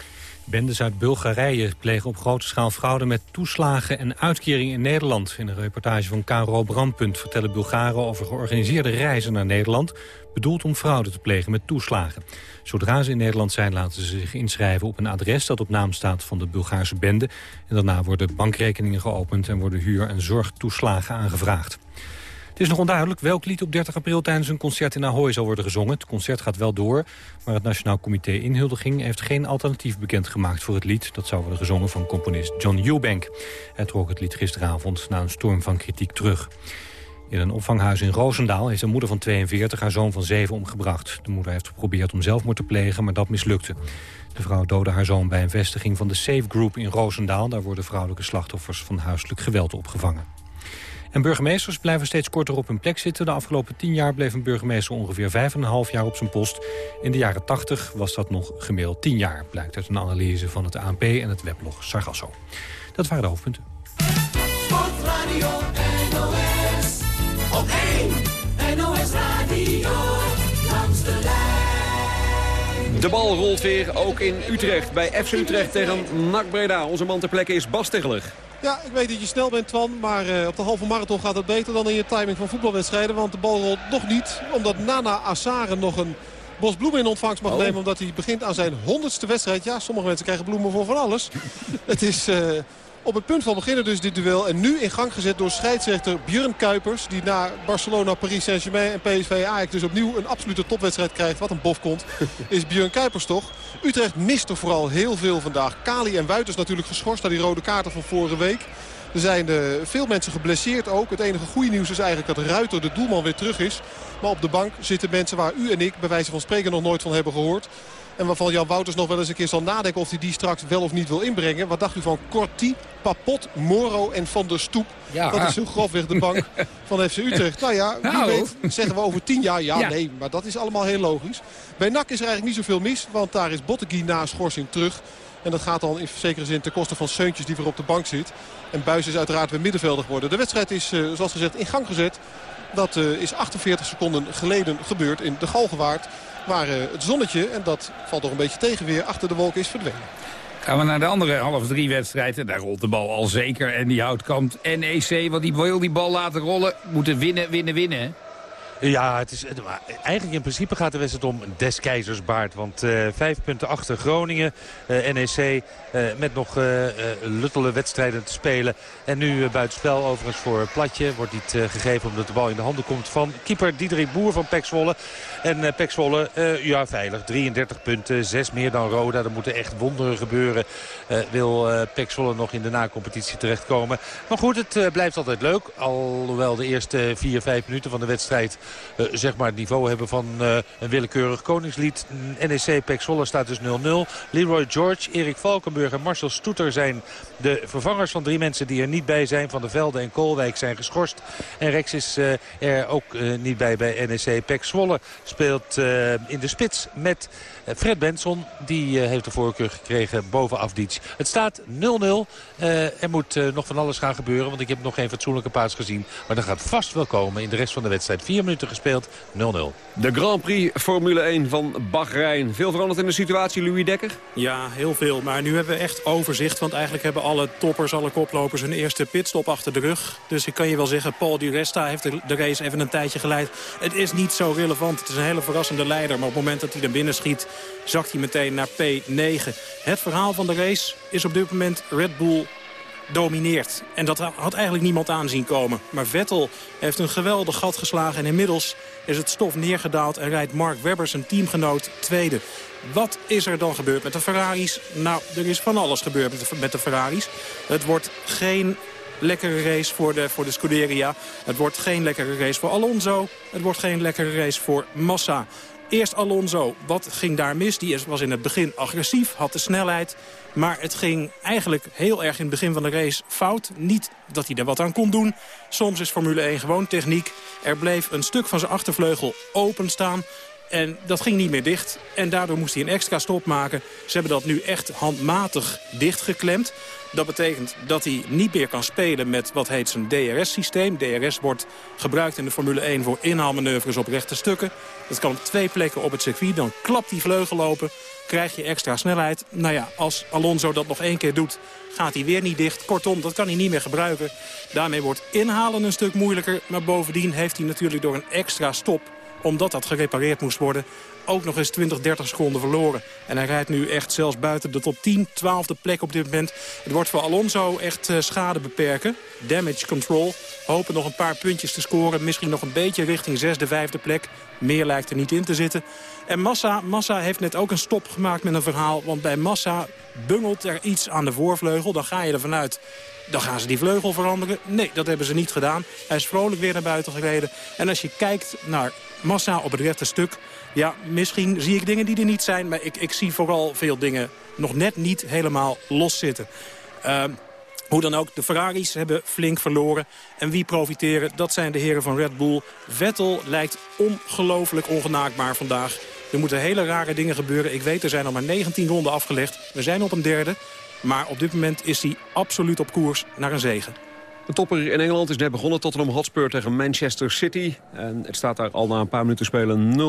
Bendes uit Bulgarije plegen op grote schaal fraude met toeslagen en uitkeringen in Nederland. In een reportage van KRO Brandpunt vertellen Bulgaren over georganiseerde reizen naar Nederland... bedoeld om fraude te plegen met toeslagen. Zodra ze in Nederland zijn laten ze zich inschrijven op een adres dat op naam staat van de Bulgaarse bende. En daarna worden bankrekeningen geopend en worden huur- en zorgtoeslagen aangevraagd. Het is nog onduidelijk welk lied op 30 april tijdens een concert in Ahoy zal worden gezongen. Het concert gaat wel door, maar het Nationaal Comité Inhuldiging heeft geen alternatief bekendgemaakt voor het lied. Dat zou worden gezongen van componist John Eubank. Hij trok het lied gisteravond na een storm van kritiek terug. In een opvanghuis in Roosendaal heeft een moeder van 42 haar zoon van 7 omgebracht. De moeder heeft geprobeerd om zelfmoord te plegen, maar dat mislukte. De vrouw doodde haar zoon bij een vestiging van de Safe Group in Roosendaal. Daar worden vrouwelijke slachtoffers van huiselijk geweld opgevangen. En burgemeesters blijven steeds korter op hun plek zitten. De afgelopen tien jaar bleef een burgemeester ongeveer vijf en een half jaar op zijn post. In de jaren tachtig was dat nog gemiddeld tien jaar, blijkt uit een analyse van het ANP en het weblog Sargasso. Dat waren de hoofdpunten. De bal rolt weer, ook in Utrecht, bij FC Utrecht tegen NAC Breda. Onze man ter plekke is Bas Tegeler. Ja, ik weet dat je snel bent, Twan. Maar uh, op de halve marathon gaat het beter dan in je timing van voetbalwedstrijden. Want de bal rolt nog niet. Omdat Nana Assare nog een bos bloemen in ontvangst mag oh. nemen. Omdat hij begint aan zijn honderdste wedstrijd. Ja, sommige mensen krijgen bloemen voor van alles. het is... Uh, op het punt van beginnen dus dit duel. En nu in gang gezet door scheidsrechter Björn Kuipers. Die na Barcelona, Paris Saint-Germain en PSV Ajax dus opnieuw een absolute topwedstrijd krijgt. Wat een bof komt. Is Björn Kuipers toch. Utrecht mist er vooral heel veel vandaag. Kali en Wuiters natuurlijk geschorst naar die rode kaarten van vorige week. Er zijn uh, veel mensen geblesseerd ook. Het enige goede nieuws is eigenlijk dat Ruiter, de doelman, weer terug is. Maar op de bank zitten mensen waar u en ik bij wijze van spreken nog nooit van hebben gehoord. En waarvan Jan Wouters nog wel eens een keer zal nadenken of hij die straks wel of niet wil inbrengen. Wat dacht u van Corti, Papot, Moro en Van der Stoep? Ja. Dat is zo grofweg de bank van FC Utrecht. Nou ja, wie nou. weet zeggen we over tien jaar. Ja, ja, nee, maar dat is allemaal heel logisch. Bij NAC is er eigenlijk niet zoveel mis. Want daar is Bottegui na schorsing terug. En dat gaat dan in zekere zin ten koste van Seuntjes die weer op de bank zit. En Buis is uiteraard weer middenvelder geworden. De wedstrijd is, uh, zoals gezegd, in gang gezet. Dat uh, is 48 seconden geleden gebeurd in de Galgenwaard. Waar uh, het zonnetje, en dat valt toch een beetje tegen weer, achter de wolken is verdwenen. Gaan we naar de andere half drie wedstrijden. Daar rolt de bal al zeker. En die houtkamp NEC, want die wil die bal laten rollen. Moeten winnen, winnen, winnen. Ja, het is, eigenlijk in principe gaat de wedstrijd om des keizers baard. Want uh, vijf punten achter Groningen, uh, NEC, uh, met nog luttele wedstrijden te spelen. En nu buitenspel overigens voor Platje. Wordt niet gegeven omdat de bal in de handen komt van keeper Diederik Boer van Pek. En Pek Zwolle, ja veilig, 33 punten, 6 meer dan Roda. Er moeten echt wonderen gebeuren. wil uh, nog in de na-competitie terechtkomen. Maar goed, het blijft altijd leuk. Alhoewel de eerste 4, 5 minuten van de wedstrijd uh, zeg maar het niveau hebben van uh, een willekeurig koningslied. NEC Pek Zwolle staat dus 0-0. Leroy George, Erik Valkenburg en Marcel Stoeter zijn de vervangers van drie mensen die er niet bij zijn. Van de Velde en Koolwijk zijn geschorst. En Rex is uh, er ook niet bij bij NEC. Pek Zwolle speelt in de spits met Fred Benson. Die heeft de voorkeur gekregen boven Afdic. Het staat 0-0. er moet nog van alles gaan gebeuren. Want ik heb nog geen fatsoenlijke paas gezien. Maar dat gaat vast wel komen in de rest van de wedstrijd. Vier minuten minuten gespeeld 0-0. De Grand Prix Formule 1 van Bahrein. Veel veranderd in de situatie, Louis Dekker? Ja, heel veel. Maar nu hebben we echt overzicht. Want eigenlijk hebben alle toppers, alle koplopers hun eerste pitstop achter de rug. Dus ik kan je wel zeggen, Paul Di Resta heeft de, de race even een tijdje geleid. Het is niet zo relevant. Het is een hele verrassende leider. Maar op het moment dat hij er binnen schiet, zakt hij meteen naar P9. Het verhaal van de race is op dit moment Red Bull domineert. En dat had eigenlijk niemand aanzien komen. Maar Vettel heeft een geweldig gat geslagen. En inmiddels is het stof neergedaald en rijdt Mark Webber zijn teamgenoot tweede. Wat is er dan gebeurd met de Ferraris? Nou, er is van alles gebeurd met de, met de Ferraris. Het wordt geen lekkere race voor de, voor de Scuderia. Het wordt geen lekkere race voor Alonso. Het wordt geen lekkere race voor Massa. Eerst Alonso. Wat ging daar mis? Die was in het begin agressief, had de snelheid. Maar het ging eigenlijk heel erg in het begin van de race fout. Niet dat hij er wat aan kon doen. Soms is Formule 1 gewoon techniek. Er bleef een stuk van zijn achtervleugel openstaan. En dat ging niet meer dicht. En daardoor moest hij een extra stop maken. Ze hebben dat nu echt handmatig dichtgeklemd. Dat betekent dat hij niet meer kan spelen met wat heet zijn DRS-systeem. DRS wordt gebruikt in de Formule 1 voor inhaalmanoeuvres op rechte stukken. Dat kan op twee plekken op het circuit. Dan klapt die vleugel open, krijg je extra snelheid. Nou ja, als Alonso dat nog één keer doet, gaat hij weer niet dicht. Kortom, dat kan hij niet meer gebruiken. Daarmee wordt inhalen een stuk moeilijker. Maar bovendien heeft hij natuurlijk door een extra stop omdat dat gerepareerd moest worden, ook nog eens 20, 30 seconden verloren. En hij rijdt nu echt zelfs buiten de top 10, 12e plek op dit moment. Het wordt voor Alonso echt uh, schade beperken. Damage control. Hopen nog een paar puntjes te scoren. Misschien nog een beetje richting zesde, vijfde plek. Meer lijkt er niet in te zitten. En Massa, Massa heeft net ook een stop gemaakt met een verhaal. Want bij Massa bungelt er iets aan de voorvleugel. Dan ga je ervan uit dan gaan ze die vleugel veranderen. Nee, dat hebben ze niet gedaan. Hij is vrolijk weer naar buiten gereden. En als je kijkt naar Massa op het rechte stuk... ja, misschien zie ik dingen die er niet zijn... maar ik, ik zie vooral veel dingen nog net niet helemaal los zitten. Uh, hoe dan ook, de Ferraris hebben flink verloren. En wie profiteren, dat zijn de heren van Red Bull. Vettel lijkt ongelooflijk ongenaakbaar vandaag. Er moeten hele rare dingen gebeuren. Ik weet, er zijn al maar 19 ronden afgelegd. We zijn op een derde. Maar op dit moment is hij absoluut op koers naar een zegen. De topper in Engeland is net begonnen. Tottenham Hotspur tegen Manchester City. En het staat daar al na een paar minuten spelen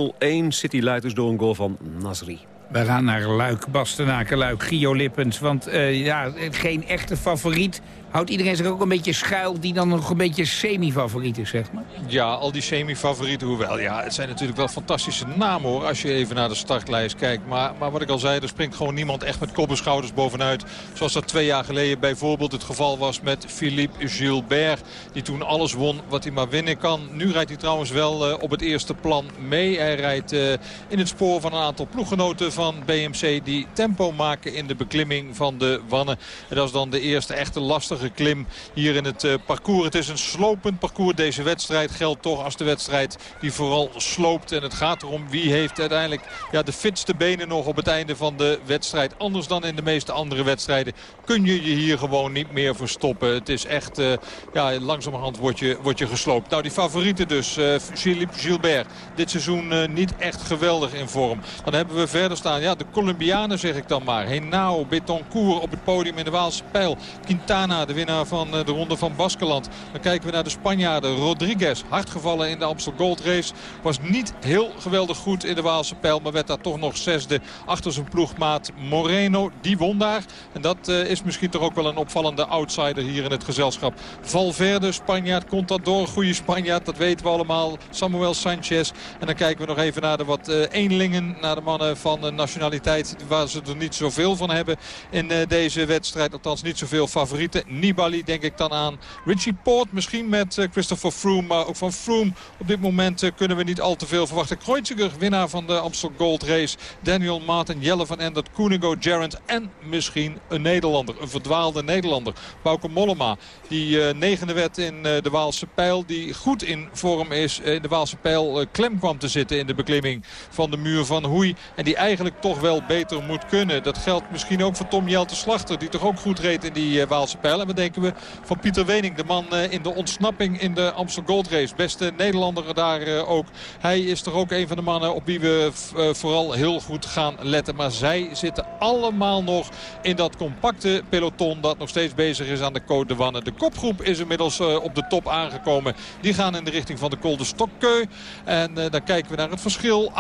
0-1. City leidt dus door een goal van Nasri. We gaan naar Luik, Bastenaken, Luik, Gio Lippens. Want uh, ja, geen echte favoriet houdt iedereen zich ook een beetje schuil... die dan nog een beetje semi-favoriet is, zeg maar? Ja, al die semi-favorieten, hoewel. Ja, het zijn natuurlijk wel fantastische namen, hoor... als je even naar de startlijst kijkt. Maar, maar wat ik al zei, er springt gewoon niemand echt met schouders bovenuit. Zoals dat twee jaar geleden bijvoorbeeld het geval was met Philippe Gilbert. Die toen alles won wat hij maar winnen kan. Nu rijdt hij trouwens wel uh, op het eerste plan mee. Hij rijdt uh, in het spoor van een aantal ploeggenoten van BMC... die tempo maken in de beklimming van de Wannen. En dat is dan de eerste echte lastige klim hier in het uh, parcours. Het is een slopend parcours. Deze wedstrijd geldt toch als de wedstrijd die vooral sloopt. En het gaat erom wie heeft uiteindelijk ja, de fitste benen nog op het einde van de wedstrijd. Anders dan in de meeste andere wedstrijden kun je je hier gewoon niet meer verstoppen. Het is echt, uh, ja, langzamerhand word je, word je gesloopt. Nou, die favorieten dus. Uh, Philippe Gilbert. Dit seizoen niet echt geweldig in vorm. Dan hebben we verder staan, ja, de Colombianen zeg ik dan maar. Henao, Betoncourt op het podium in de Waalse Pijl. Quintana, de winnaar van eh, de ronde van Baskeland. Dan kijken we naar de Spanjaarden. Rodriguez, hard gevallen in de Amstel Gold Race. Was niet heel geweldig goed in de Waalse pijl. Maar werd daar toch nog zesde achter zijn ploegmaat Moreno. Die won daar. En dat uh, is misschien toch ook wel een opvallende outsider hier in het gezelschap. Valverde, Spanjaard, Contador, goede Spanjaard. Dat weten we allemaal. Samuel Sanchez. En dan kijken we nog even naar de wat uh, eenlingen. Naar de mannen van de nationaliteit. Waar ze er niet zoveel van hebben in deze wedstrijd. Althans niet zoveel favorieten. Nibali denk ik dan aan. Richie Poort misschien met uh, Christopher Froome. Maar ook van Froome op dit moment uh, kunnen we niet al te veel verwachten. Kreuziger, winnaar van de Amstel Gold Race. Daniel Martin, Jelle van Endert, Koenigo, Gerrand en misschien een Nederlander. Een verdwaalde Nederlander. Bauke Mollema, die uh, negende werd in de Waalse Pijl. Die goed in vorm is in de Waalse Pijl. klem kwam te zitten in de beklimming van de muur van Hoei. En die eigenlijk toch wel beter moet kunnen. Dat geldt misschien ook voor Tom Jelte Slachter. Die toch ook goed reed in die Waalse pijl. En wat denken we van Pieter Wening. De man uh, in de ontsnapping in de Amsterdam Gold Race. Beste Nederlander daar uh, ook. Hij is toch ook een van de mannen op wie we vooral heel goed gaan letten. Maar zij zitten allemaal nog in dat compacte peloton. Dat nog steeds bezig is aan de Côte de Wanne. De kopgroep is inmiddels op de top aangekomen. Die gaan in de richting van de Col de Stokkeu. En dan kijken we naar het verschil.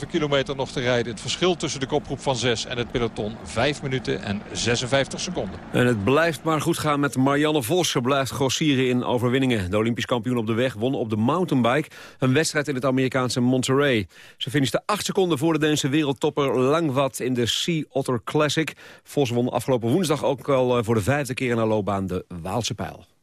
98,5 kilometer nog te rijden. Het verschil tussen de kopgroep van 6 en het peloton 5 minuten en 56 seconden. En het blijft maar goed gaan met Marianne Vos. Ze blijft grossieren in overwinningen. De Olympisch kampioen op de weg won op de mountainbike een wedstrijd in het Amerikaanse Monterey. Ze finishte 8 seconden voor de Deense wereldtopper Langwat in de Sea Otter Classic. Vos won afgelopen woensdag ook al eh, voor de vijfde keer in haar loopbaan de Waalse pijl.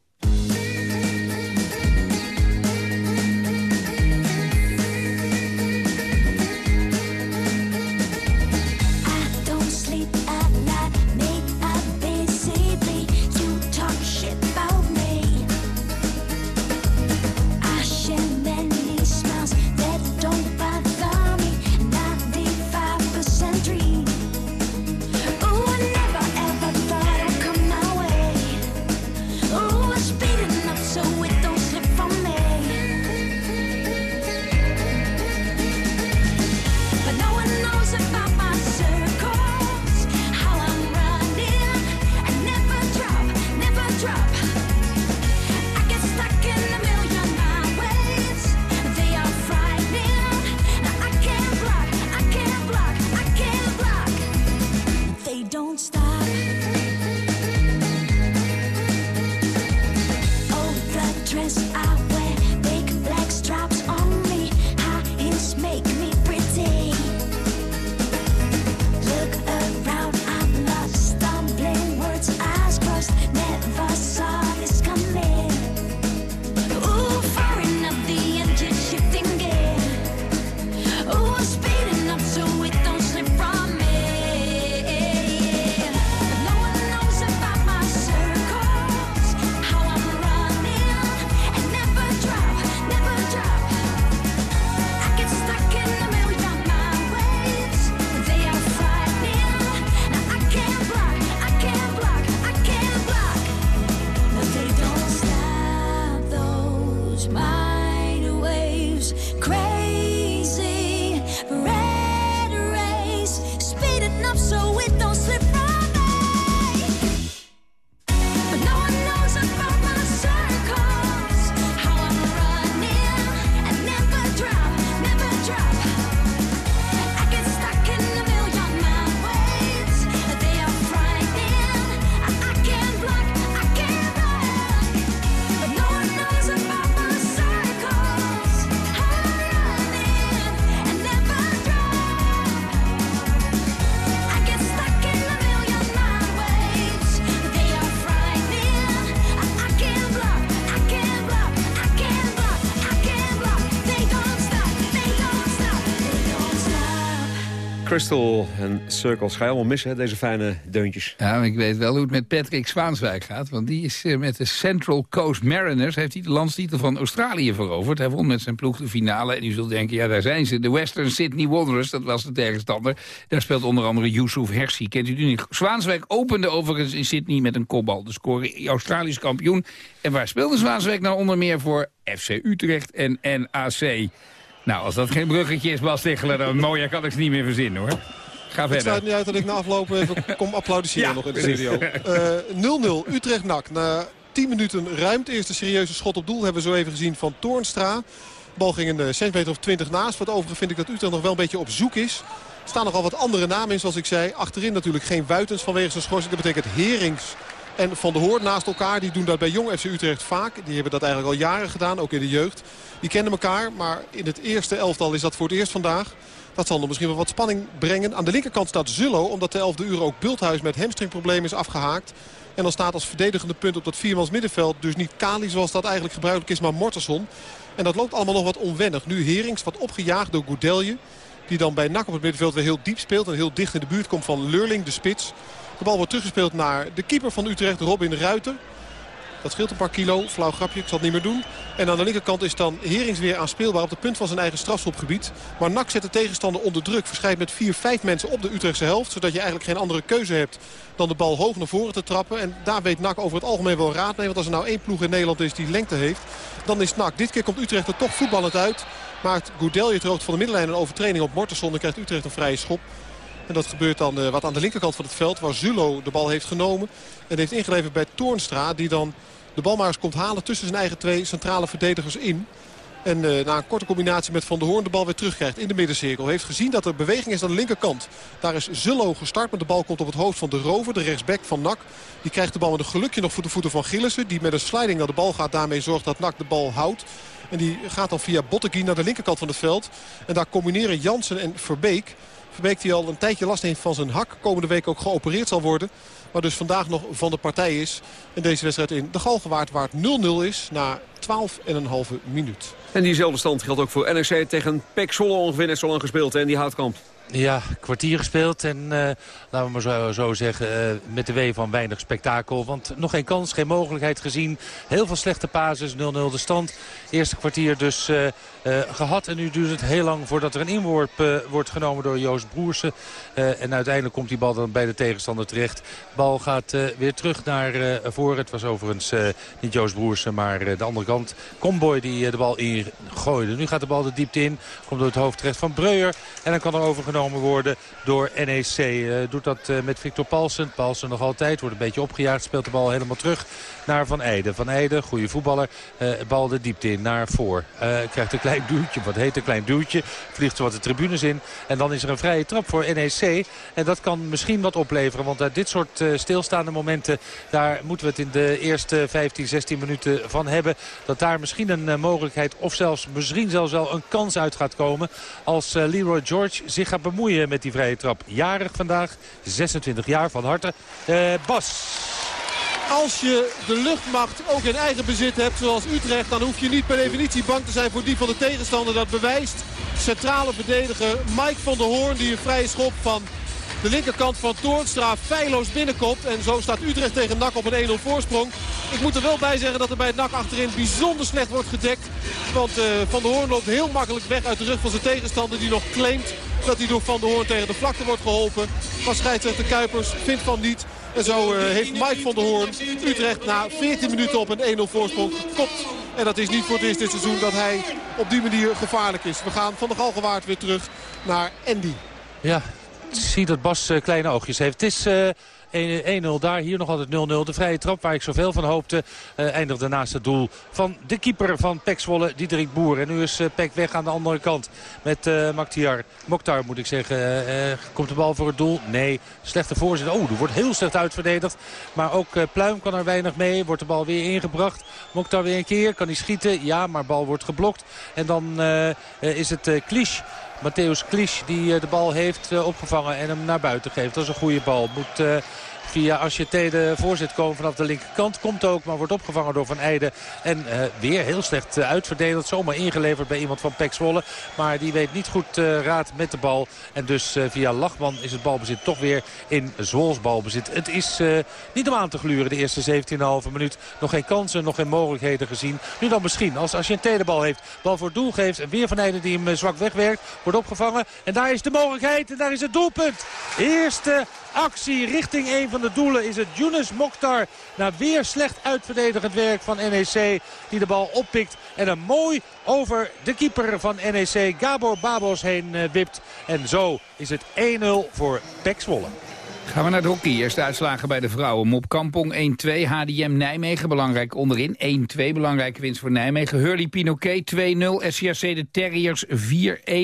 Circles. Ga je allemaal missen, deze fijne deuntjes. Ja, ik weet wel hoe het met Patrick Zwaanswijk gaat. Want die is eh, met de Central Coast Mariners... heeft hij de landstitel van Australië veroverd. Hij won met zijn ploeg de finale. En u zult denken, ja, daar zijn ze. De Western Sydney Wanderers, dat was de tegenstander. Daar speelt onder andere Yusuf Hersi. Kent u die niet? Zwaanswijk opende overigens in Sydney met een kopbal. De score Australisch kampioen. En waar speelde Zwaanswijk nou onder meer voor? FC Utrecht en NAC. Nou, als dat geen bruggetje is, Bas Tichelen, dan mooier kan ik het niet meer verzinnen, hoor. Ga verder. Het sluit niet uit dat ik na aflopen even kom applaudisseren nog in de studio. 0-0, uh, Utrecht-Nak. Na 10 minuten ruimte. Eerste serieuze schot op doel hebben we zo even gezien van Toornstra. De bal ging een centimeter of 20 naast. Wat overigens vind ik dat Utrecht nog wel een beetje op zoek is. Er staan nogal wat andere namen in, zoals ik zei. Achterin natuurlijk geen Wuitens vanwege zijn schorsing. Dat betekent Herings en Van der Hoort naast elkaar. Die doen dat bij Jong FC Utrecht vaak. Die hebben dat eigenlijk al jaren gedaan, ook in de jeugd. Die kennen elkaar, maar in het eerste elftal is dat voor het eerst vandaag. Dat zal nog misschien wel wat spanning brengen. Aan de linkerkant staat Zullo, omdat de 11e uur ook Bulthuis met hamstringproblemen is afgehaakt. En dan staat als verdedigende punt op dat viermans middenveld dus niet Kali zoals dat eigenlijk gebruikelijk is, maar Mortenson. En dat loopt allemaal nog wat onwennig. Nu Herings wat opgejaagd door Goudelje. Die dan bij Nak op het middenveld weer heel diep speelt. En heel dicht in de buurt komt van Lurling, de spits. De bal wordt teruggespeeld naar de keeper van Utrecht, Robin Ruiter. Dat scheelt een paar kilo. Flauw grapje, ik zal het niet meer doen. En aan de linkerkant is dan Herings weer aanspeelbaar op de punt van zijn eigen strafschopgebied. Maar NAC zet de tegenstander onder druk. Verschijnt met 4, 5 mensen op de Utrechtse helft. Zodat je eigenlijk geen andere keuze hebt dan de bal hoog naar voren te trappen. En daar weet NAC over het algemeen wel raad mee. Want als er nou één ploeg in Nederland is die lengte heeft, dan is NAC. Dit keer komt Utrecht er toch voetballend uit. Maakt Goudelje het hoogte van de middenlijn een overtreding op Mortenson. Dan krijgt Utrecht een vrije schop. En dat gebeurt dan uh, wat aan de linkerkant van het veld. Waar Zulo de bal heeft genomen. En heeft ingeleverd bij Toornstra. Die dan de bal maar eens komt halen tussen zijn eigen twee centrale verdedigers in. En uh, na een korte combinatie met Van der Hoorn de bal weer terugkrijgt in de middencirkel. Heeft gezien dat er beweging is aan de linkerkant. Daar is Zullo gestart, maar de bal komt op het hoofd van de rover. De rechtsback van Nak. Die krijgt de bal met een gelukje nog voor de voeten van Gillissen. Die met een sliding naar de bal gaat. Daarmee zorgt dat Nak de bal houdt. En die gaat dan via Botteguin naar de linkerkant van het veld. En daar combineren Jansen en Verbeek. Verbeek die al een tijdje last heeft van zijn hak. Komende week ook geopereerd zal worden. Maar dus vandaag nog van de partij is. En deze wedstrijd in de Galgenwaard waar het 0-0 is na 12,5 minuut. En diezelfde stand geldt ook voor NRC tegen Pek Zwolle ongeveer net zo lang gespeeld. En die houtkamp. Ja, kwartier gespeeld en uh, laten we maar zo, zo zeggen uh, met de W van weinig spektakel. Want nog geen kans, geen mogelijkheid gezien. Heel veel slechte pases, 0-0 de stand. Eerste kwartier dus uh, gehad en nu duurt het heel lang voordat er een inworp wordt genomen door Joost Broersen. en uiteindelijk komt die bal dan bij de tegenstander terecht. Bal gaat weer terug naar voren. Het was overigens niet Joost Broersen, maar de andere kant. Comboy die de bal ingooide. Nu gaat de bal de diepte in, komt door het hoofd terecht van Breuer. En dan kan er overgenomen worden door NEC. Uh, doet dat uh, met Victor Paulsen. Paulsen nog altijd, wordt een beetje opgejaagd. Speelt de bal helemaal terug naar Van Eijden. Van Eijden, goede voetballer. Uh, bal de diepte in, naar voor. krijgt een klein duwtje, wat heet een klein duwtje. Vliegt wat de tribunes in. En dan is er een vrije trap voor NEC. En dat kan misschien wat opleveren. Want uit dit soort stilstaande momenten... daar moeten we het in de eerste 15, 16 minuten van hebben. Dat daar misschien een mogelijkheid of zelfs misschien zelfs wel een kans uit gaat komen. Als Leroy George zich gaat bemoeien met die vrije trap. Jarig vandaag, 26 jaar van harte. Uh, Bas. Als je de luchtmacht ook in eigen bezit hebt zoals Utrecht... dan hoef je niet per definitie bang te zijn voor die van de tegenstander. Dat bewijst centrale verdediger Mike van der Hoorn... die een vrije schop van de linkerkant van Toornstra feilloos binnenkomt. En zo staat Utrecht tegen NAC op een 1-0 voorsprong. Ik moet er wel bij zeggen dat er bij NAC achterin bijzonder slecht wordt gedekt. Want uh, Van der Hoorn loopt heel makkelijk weg uit de rug van zijn tegenstander die nog claimt dat hij door Van der Hoorn tegen de vlakte wordt geholpen. Maar scheidsrechter Kuipers vindt van niet. En zo uh, heeft Mike van der Hoorn Utrecht na 14 minuten op een 1-0 voorsprong gekopt. En dat is niet voor het eerst dit seizoen dat hij op die manier gevaarlijk is. We gaan van de Galgenwaard weer terug naar Andy. Ja, zie dat Bas uh, kleine oogjes heeft. Het is... Uh... 1-0 daar. Hier nog altijd 0-0. De vrije trap waar ik zoveel van hoopte uh, eindigde naast het doel van de keeper van Pek Zwolle, Diederik Boer. En nu is uh, Pek weg aan de andere kant met uh, Mokhtar. Mokhtar moet ik zeggen. komt de bal voor het doel? Nee. Slechte voorzet. Oh, er wordt heel slecht uitverdedigd. Maar ook Pluim kan er weinig mee. Wordt de bal weer ingebracht. Mokhtar weer een keer. Kan hij schieten? Ja, maar bal wordt geblokt. En dan is het Klisch. Matthäus Klisch die de bal heeft opgevangen en hem naar buiten geeft. Dat is een goede bal. Moet via Asjeté de voorzet komen vanaf de linkerkant. Komt ook, maar wordt opgevangen door Van Eijden. En uh, weer heel slecht uh, uitverdedigd. Zomaar ingeleverd bij iemand van Pek. Maar die weet niet goed uh, raad met de bal. En dus via Lachman is het balbezit toch weer in Zwols balbezit. Het is niet om aan te gluren de eerste 17,5 minuut. Nog geen kansen, nog geen mogelijkheden gezien. Nu dan misschien als Asjeté de bal heeft. Bal voor doel geeft. En weer Van Eijden die hem zwak wegwerkt. Wordt opgevangen. En daar is de mogelijkheid. En daar is het doelpunt. Eerste actie richting een van de doelen is het Younes Mokhtar. Na weer slecht uitverdedigend werk van NEC die de bal oppikt. En een mooi over de keeper van NEC Gabor Babos heen wipt. En zo is het 1-0 voor Pek Zwolle. Gaan we naar het hockey. Eerste uitslagen bij de vrouwen. Mop Kampong 1-2. HDM Nijmegen belangrijk onderin. 1-2 belangrijke winst voor Nijmegen. Hurley Pinoquet 2-0. SCRC de Terriers 4-1.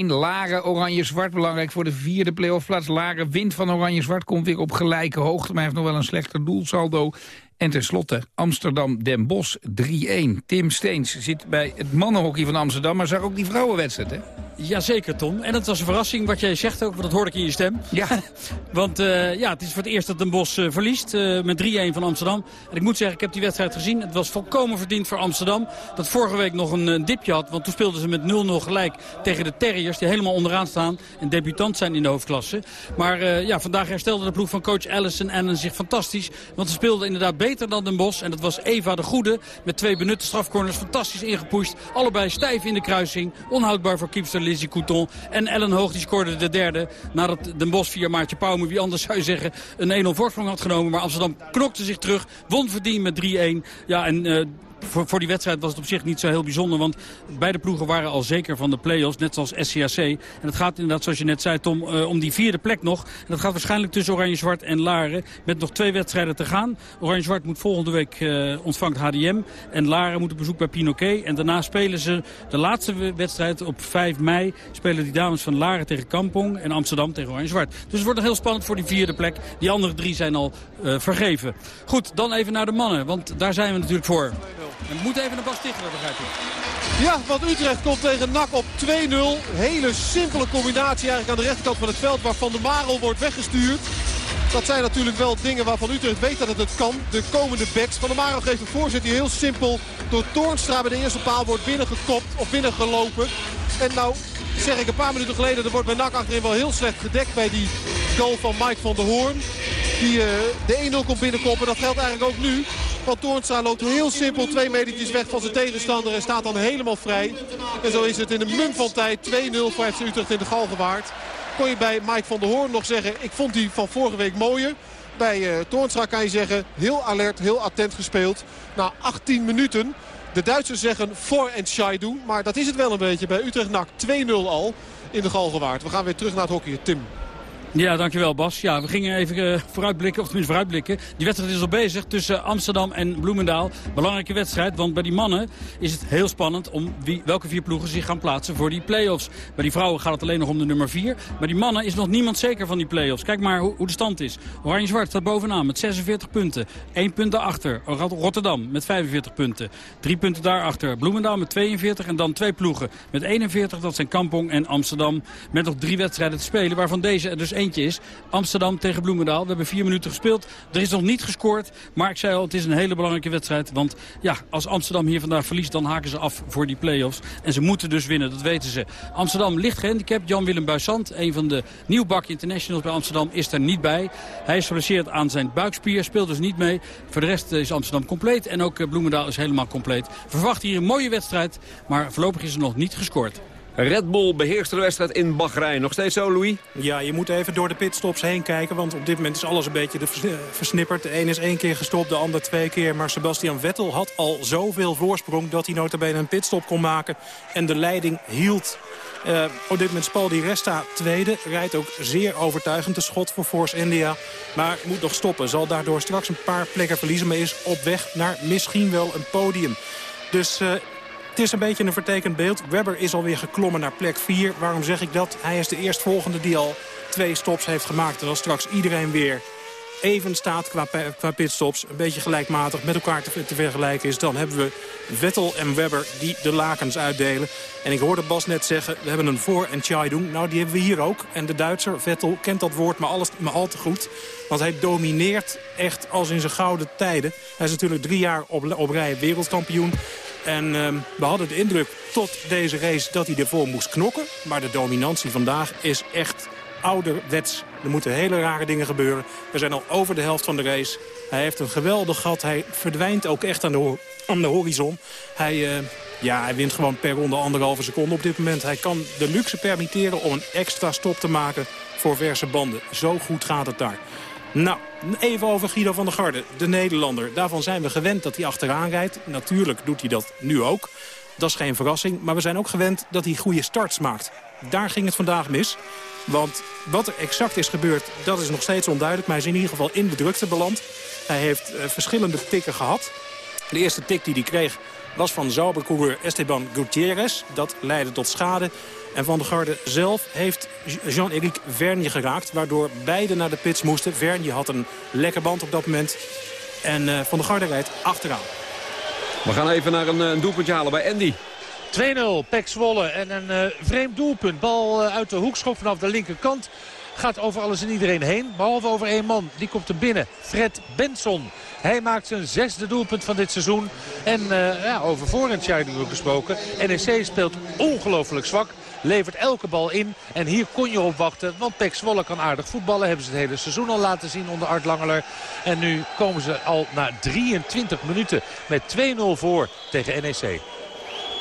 Laren Oranje-Zwart belangrijk voor de vierde playoffplaats. Laren wint van Oranje-Zwart. Komt weer op gelijke hoogte. Maar heeft nog wel een slechter doelsaldo. En tenslotte Amsterdam Den Bosch 3-1. Tim Steens zit bij het mannenhockey van Amsterdam. Maar zag ook die vrouwenwedstrijd hè? Jazeker, Tom. En dat was een verrassing wat jij zegt ook, want dat hoorde ik in je stem. Ja. want uh, ja, het is voor het eerst dat Den Bosch uh, verliest uh, met 3-1 van Amsterdam. En ik moet zeggen, ik heb die wedstrijd gezien. Het was volkomen verdiend voor Amsterdam. Dat vorige week nog een, een dipje had, want toen speelden ze met 0-0 gelijk tegen de Terriers. Die helemaal onderaan staan en debutant zijn in de hoofdklasse. Maar ja, vandaag herstelde de ploeg van coach Allison en zich fantastisch. Want ze speelden inderdaad beter dan Den Bosch. En dat was Eva de Goede met twee benutte strafcorners. Fantastisch ingepusht. Allebei stijf in de kruising. Onhoudbaar voor kiepster Lizzie Couton. En Ellen Hoog die scoorde de derde. Nadat Den Bos via Maartje Pauwme, wie anders zou je zeggen, een 1-0 voorsprong had genomen. Maar Amsterdam knokte zich terug. Won verdiend met 3-1. Ja, en... Uh, voor, voor die wedstrijd was het op zich niet zo heel bijzonder. Want beide ploegen waren al zeker van de play-offs. Net zoals SCAC. En het gaat inderdaad, zoals je net zei Tom, uh, om die vierde plek nog. En dat gaat waarschijnlijk tussen Oranje-Zwart en Laren. Met nog twee wedstrijden te gaan. Oranje-Zwart moet volgende week uh, ontvangt HDM. En Laren moet op bezoek bij Pinoquet. En daarna spelen ze de laatste wedstrijd op 5 mei. Spelen die dames van Laren tegen Kampong. En Amsterdam tegen Oranje-Zwart. Dus het wordt nog heel spannend voor die vierde plek. Die andere drie zijn al uh, vergeven. Goed, dan even naar de mannen. Want daar zijn we natuurlijk voor. En moet even een Bas Tichler, begrijp. Ja, want Utrecht komt tegen NAC op 2-0. Hele simpele combinatie eigenlijk aan de rechterkant van het veld... waar Van der Marel wordt weggestuurd. Dat zijn natuurlijk wel dingen waarvan Utrecht weet dat het het kan. De komende backs. Van der Marel geeft een voorzet die heel simpel door Toornstra bij de eerste paal wordt binnengekopt of binnengelopen. En nou zeg ik een paar minuten geleden, er wordt bij NAC achterin wel heel slecht gedekt bij die goal van Mike van der Hoorn. Die uh, de 1-0 komt binnenkoppen. Dat geldt eigenlijk ook nu. Want Toornstra loopt heel simpel twee metertjes weg van zijn tegenstander. En staat dan helemaal vrij. En zo is het in de mum van tijd 2-0 voor FC Utrecht in de Galgenwaard. Kon je bij Mike van der Hoorn nog zeggen, ik vond die van vorige week mooier. Bij uh, Toornstra kan je zeggen, heel alert, heel attent gespeeld. Na 18 minuten. De Duitsers zeggen voor en shy doen. Maar dat is het wel een beetje bij Utrecht NAC 2-0 al in de Galgenwaard. We gaan weer terug naar het hockey. Tim. Ja, dankjewel Bas. Ja, we gingen even uh, vooruitblikken, of tenminste vooruitblikken. Die wedstrijd is al bezig tussen Amsterdam en Bloemendaal. Belangrijke wedstrijd, want bij die mannen is het heel spannend... om wie, welke vier ploegen zich gaan plaatsen voor die play-offs. Bij die vrouwen gaat het alleen nog om de nummer vier. Bij die mannen is nog niemand zeker van die play-offs. Kijk maar hoe, hoe de stand is. Oranje-Zwart staat bovenaan met 46 punten. 1 punt daarachter. Rotterdam met 45 punten. Drie punten daarachter. Bloemendaal met 42 en dan twee ploegen met 41. Dat zijn Kampong en Amsterdam. Met nog drie wedstrijden te spelen, waarvan deze er dus eentje is. Amsterdam tegen Bloemendaal. We hebben vier minuten gespeeld. Er is nog niet gescoord. Maar ik zei al, het is een hele belangrijke wedstrijd. Want ja, als Amsterdam hier vandaag verliest, dan haken ze af voor die play-offs. En ze moeten dus winnen, dat weten ze. Amsterdam licht gehandicapt. Jan-Willem Buissant, een van de nieuwbak internationals bij Amsterdam, is er niet bij. Hij is geblesseerd aan zijn buikspier, speelt dus niet mee. Voor de rest is Amsterdam compleet. En ook Bloemendaal is helemaal compleet. Verwacht hier een mooie wedstrijd. Maar voorlopig is er nog niet gescoord. Red Bull beheerst de wedstrijd in Bahrein. Nog steeds zo, Louis? Ja, je moet even door de pitstops heen kijken. Want op dit moment is alles een beetje versnipperd. De een is één keer gestopt, de ander twee keer. Maar Sebastian Vettel had al zoveel voorsprong... dat hij notabene een pitstop kon maken. En de leiding hield. Uh, op dit moment is Paul Di Resta tweede. Rijdt ook zeer overtuigend de schot voor Force India. Maar moet nog stoppen. Zal daardoor straks een paar plekken verliezen. Maar is op weg naar misschien wel een podium. Dus... Uh, het is een beetje een vertekend beeld. Webber is alweer geklommen naar plek 4. Waarom zeg ik dat? Hij is de eerstvolgende die al twee stops heeft gemaakt. En als straks iedereen weer even staat qua, qua pitstops, een beetje gelijkmatig met elkaar te, vergelijken is... dan hebben we Vettel en Webber die de lakens uitdelen. En ik hoorde Bas net zeggen, we hebben een voor- en Chaidung. Nou, die hebben we hier ook. En de Duitser, Vettel, kent dat woord maar, alles, maar al te goed. Want hij domineert echt als in zijn gouden tijden. Hij is natuurlijk drie jaar op, op rij wereldkampioen. En uh, we hadden de indruk tot deze race dat hij ervoor moest knokken. Maar de dominantie vandaag is echt ouderwets. Er moeten hele rare dingen gebeuren. We zijn al over de helft van de race. Hij heeft een geweldig gat. Hij verdwijnt ook echt aan de, aan de horizon. Hij, uh, ja, hij wint gewoon per ronde anderhalve seconde op dit moment. Hij kan de luxe permitteren om een extra stop te maken voor verse banden. Zo goed gaat het daar. Nou, even over Guido van der Garde, de Nederlander. Daarvan zijn we gewend dat hij achteraan rijdt. Natuurlijk doet hij dat nu ook. Dat is geen verrassing, maar we zijn ook gewend dat hij goede starts maakt. Daar ging het vandaag mis. Want wat er exact is gebeurd, dat is nog steeds onduidelijk. Maar hij is in ieder geval in de drukte beland. Hij heeft uh, verschillende tikken gehad. De eerste tik die hij kreeg was van Zaubercoureur Esteban Gutierrez. Dat leidde tot schade. En Van der Garde zelf heeft Jean-Éric Vergne geraakt... waardoor beide naar de pits moesten. Vergne had een lekker band op dat moment. En uh, Van der Garde rijdt achteraan. We gaan even naar een, een doelpuntje halen bij Andy. 2-0, Pek Zwolle en een uh, vreemd doelpunt. Bal uh, uit de hoekschop vanaf de linkerkant. Gaat over alles en iedereen heen, behalve over één man. Die komt er binnen, Fred Benson. Hij maakt zijn zesde doelpunt van dit seizoen. En uh, ja, over voorhandsjaar gesproken. NEC speelt ongelooflijk zwak levert elke bal in. En hier kon je op wachten, want Pek Zwolle kan aardig voetballen. Hebben ze het hele seizoen al laten zien onder Art Langeler. En nu komen ze al na 23 minuten met 2-0 voor tegen NEC.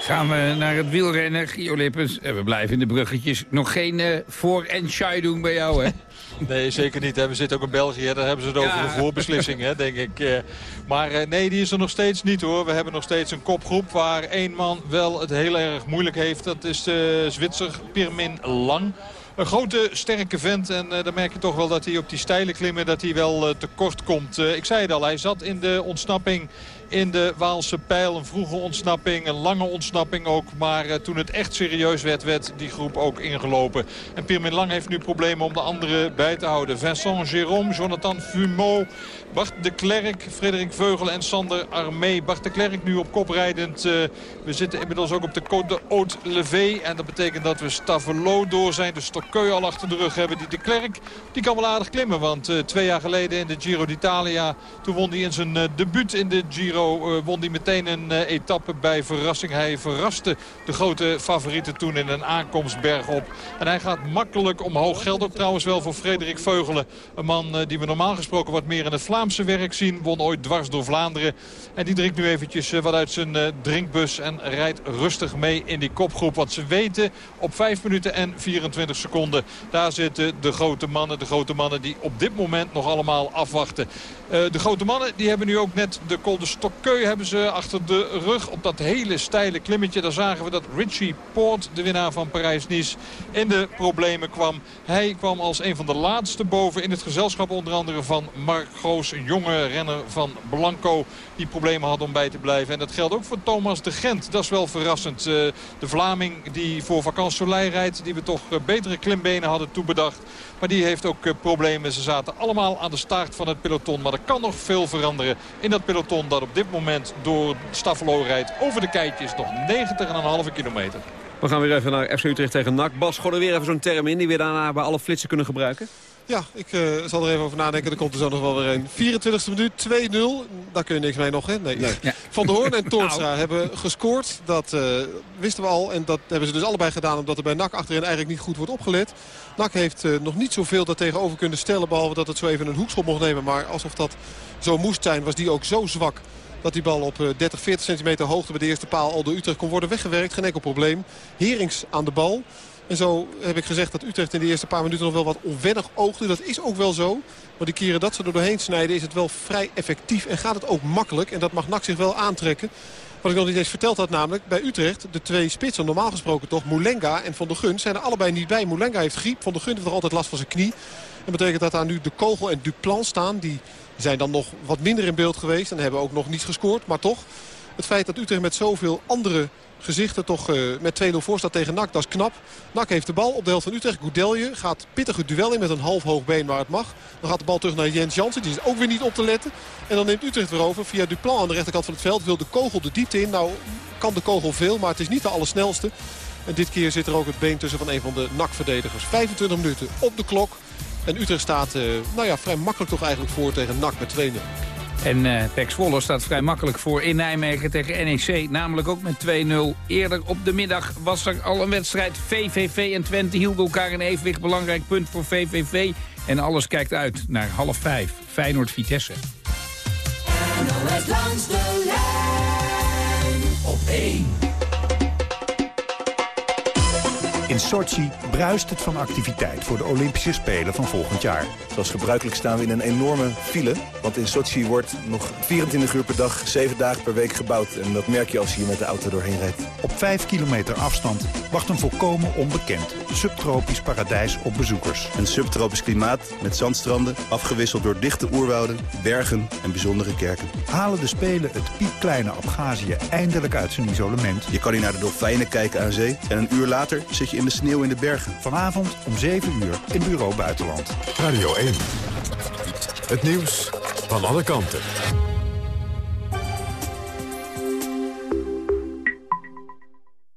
Gaan we naar het wielrennen, Gio Lippens. En we blijven in de bruggetjes. Nog geen uh, voor- en shy doen bij jou, hè? Nee, zeker niet. We zitten ook in België. Daar hebben ze het over de voorbeslissing, hè, denk ik. Eh. Maar eh, nee, die is er nog steeds niet hoor. We hebben nog steeds een kopgroep waar één man wel het heel erg moeilijk heeft. Dat is de Zwitser Pirmin Lang. Een grote, sterke vent. En uh, dan merk je toch wel dat hij op die steile klimmen dat hij wel uh, tekort komt. Uh, ik zei het al, hij zat in de ontsnapping in de Waalse pijl. Een vroege ontsnapping, een lange ontsnapping ook. Maar uh, toen het echt serieus werd, werd die groep ook ingelopen. En Pirmin Lang heeft nu problemen om de anderen bij te houden. Vincent Jérôme, Jonathan Fumeau, Bart de Klerk, Frederik Veugel en Sander Armee. Bart de Klerk nu op kop rijdend. Uh, we zitten inmiddels ook op de Côte de Haute-Levé. En dat betekent dat we Stavelo door zijn. De Stokkeu al achter de rug hebben. Die de Klerk, die kan wel aardig klimmen. Want uh, twee jaar geleden in de Giro d'Italia, toen won hij in zijn uh, debuut in de Giro won hij meteen een etappe bij verrassing. Hij verraste de grote favorieten toen in een aankomstberg op. En hij gaat makkelijk omhoog. Geldt ook trouwens wel voor Frederik Veugelen. Een man die we normaal gesproken wat meer in het Vlaamse werk zien. Won ooit dwars door Vlaanderen. En die drinkt nu eventjes wat uit zijn drinkbus. En rijdt rustig mee in die kopgroep. Want ze weten op 5 minuten en 24 seconden. Daar zitten de grote mannen. De grote mannen die op dit moment nog allemaal afwachten. de grote mannen die hebben nu ook net de Col de Stokkeu hebben ze achter de rug op dat hele steile klimmetje. Daar zagen we dat Richie Poort, de winnaar van Parijs-Nice, in de problemen kwam. Hij kwam als een van de laatste boven in het gezelschap onder andere van Mark Een jonge renner van Blanco die problemen had om bij te blijven. En dat geldt ook voor Thomas de Gent. Dat is wel verrassend. Uh, de Vlaming die voor Vakant Soleil rijdt. Die we toch uh, betere klimbenen hadden toebedacht. Maar die heeft ook uh, problemen. Ze zaten allemaal aan de staart van het peloton. Maar er kan nog veel veranderen in dat peloton dat op dit moment door Staffelo rijdt. Over de keitjes nog 90,5 kilometer. We gaan weer even naar FC Utrecht tegen NAC. Bas, gooi er weer even zo'n term in die we daarna bij alle flitsen kunnen gebruiken. Ja, ik uh, zal er even over nadenken. Er komt er zo nog wel weer een. 24e minuut, 2-0. Daar kun je niks mee nog, hè? Nee. nee. Ja. Van der Hoorn en Toornstra nou. hebben gescoord. Dat uh, wisten we al. En dat hebben ze dus allebei gedaan omdat er bij NAC achterin eigenlijk niet goed wordt opgelet. NAC heeft uh, nog niet zoveel daartegenover kunnen stellen. Behalve dat het zo even een hoekschop mocht nemen. Maar alsof dat zo moest zijn, was die ook zo zwak dat die bal op 30, 40 centimeter hoogte bij de eerste paal al door Utrecht kon worden weggewerkt. Geen enkel probleem. Herings aan de bal. En zo heb ik gezegd dat Utrecht in de eerste paar minuten nog wel wat onwennig oogde. Dat is ook wel zo. Maar de keren dat ze er doorheen snijden is het wel vrij effectief. En gaat het ook makkelijk. En dat mag NAC zich wel aantrekken. Wat ik nog niet eens verteld had namelijk. Bij Utrecht, de twee spitsen, normaal gesproken toch. Moulenga en Van der Gun zijn er allebei niet bij. Moulenga heeft griep. Van der Gun heeft nog altijd last van zijn knie. Dat betekent dat daar nu de Kogel en Duplan staan. Die zijn dan nog wat minder in beeld geweest. En hebben ook nog niet gescoord. Maar toch, het feit dat Utrecht met zoveel andere gezichten toch uh, met 2-0 voor staat tegen NAC. Dat is knap. NAC heeft de bal op de helft van Utrecht. Goudelje gaat pittig het duel in met een half hoog been waar het mag. Dan gaat de bal terug naar Jens Jansen. Die is ook weer niet op te letten. En dan neemt Utrecht weer over via Duplan aan de rechterkant van het veld. Wil de kogel de diepte in. Nou kan de kogel veel, maar het is niet de allersnelste. En dit keer zit er ook het been tussen van een van de NAC-verdedigers. 25 minuten op de klok. En Utrecht staat uh, nou ja, vrij makkelijk toch eigenlijk voor tegen NAC met 2-0. En uh, Pek staat vrij makkelijk voor in Nijmegen tegen NEC. Namelijk ook met 2-0. Eerder op de middag was er al een wedstrijd. VVV en Twente hielden elkaar in evenwicht. Belangrijk punt voor VVV. En alles kijkt uit naar half vijf. Feyenoord-Vitesse. NOS langs de lijn op 1. In Sochi bruist het van activiteit voor de Olympische Spelen van volgend jaar. Zoals gebruikelijk staan we in een enorme file. Want in Sochi wordt nog 24 uur per dag, 7 dagen per week gebouwd. En dat merk je als je hier met de auto doorheen rijdt. Op 5 kilometer afstand wacht een volkomen onbekend subtropisch paradijs op bezoekers. Een subtropisch klimaat met zandstranden, afgewisseld door dichte oerwouden, bergen en bijzondere kerken. Halen de Spelen het piepkleine Abhazie eindelijk uit zijn isolement? Je kan hier naar de dolfijnen kijken aan zee. En een uur later zit je in de sneeuw in de bergen. Vanavond om 7 uur in Bureau Buitenland. Radio 1. Het nieuws van alle kanten.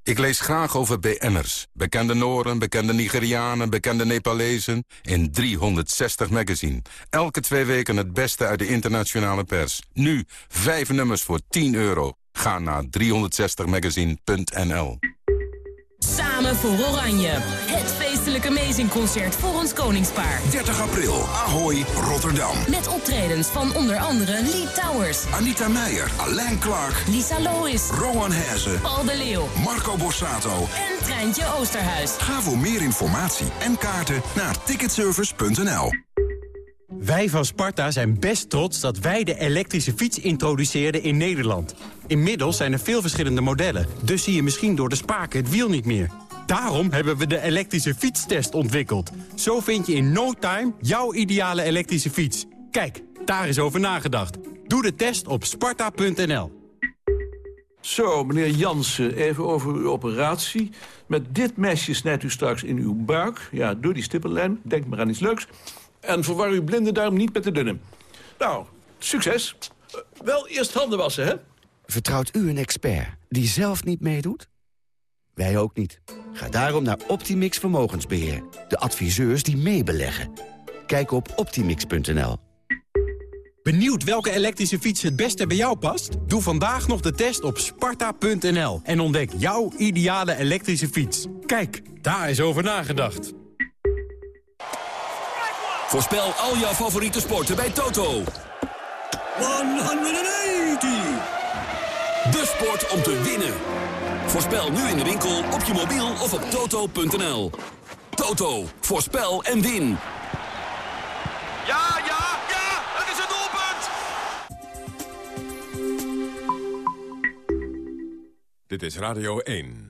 Ik lees graag over BN'ers. Bekende Noren, bekende Nigerianen, bekende Nepalezen. In 360 magazine. Elke twee weken het beste uit de internationale pers. Nu, vijf nummers voor 10 euro. Ga naar 360magazine.nl Samen voor Oranje. Het feestelijke Amazing-concert voor ons koningspaar. 30 april, Ahoy, Rotterdam. Met optredens van onder andere Lee Towers, Anita Meijer, Alain Clark, Lisa Lois, Rowan Hezen, Paul de Leeuw Marco Borsato. en Treintje Oosterhuis. Ga voor meer informatie en kaarten naar ticketservice.nl. Wij van Sparta zijn best trots dat wij de elektrische fiets introduceerden in Nederland. Inmiddels zijn er veel verschillende modellen, dus zie je misschien door de spaken het wiel niet meer. Daarom hebben we de elektrische fietstest ontwikkeld. Zo vind je in no time jouw ideale elektrische fiets. Kijk, daar is over nagedacht. Doe de test op sparta.nl. Zo, meneer Jansen, even over uw operatie. Met dit mesje snijdt u straks in uw buik. Ja, door die stippellijn. Denk maar aan iets leuks. En verwar uw blinde duim niet met de dunne. Nou, succes. Eh, wel eerst handen wassen, hè? Vertrouwt u een expert die zelf niet meedoet? Wij ook niet. Ga daarom naar Optimix Vermogensbeheer. De adviseurs die meebeleggen. Kijk op optimix.nl. Benieuwd welke elektrische fiets het beste bij jou past? Doe vandaag nog de test op sparta.nl en ontdek jouw ideale elektrische fiets. Kijk, daar is over nagedacht. Voorspel al jouw favoriete sporten bij Toto. 180! De sport om te winnen. Voorspel nu in de winkel, op je mobiel of op toto.nl. Toto, voorspel en win. Ja, ja, ja, het is een doelpunt! Dit is Radio 1.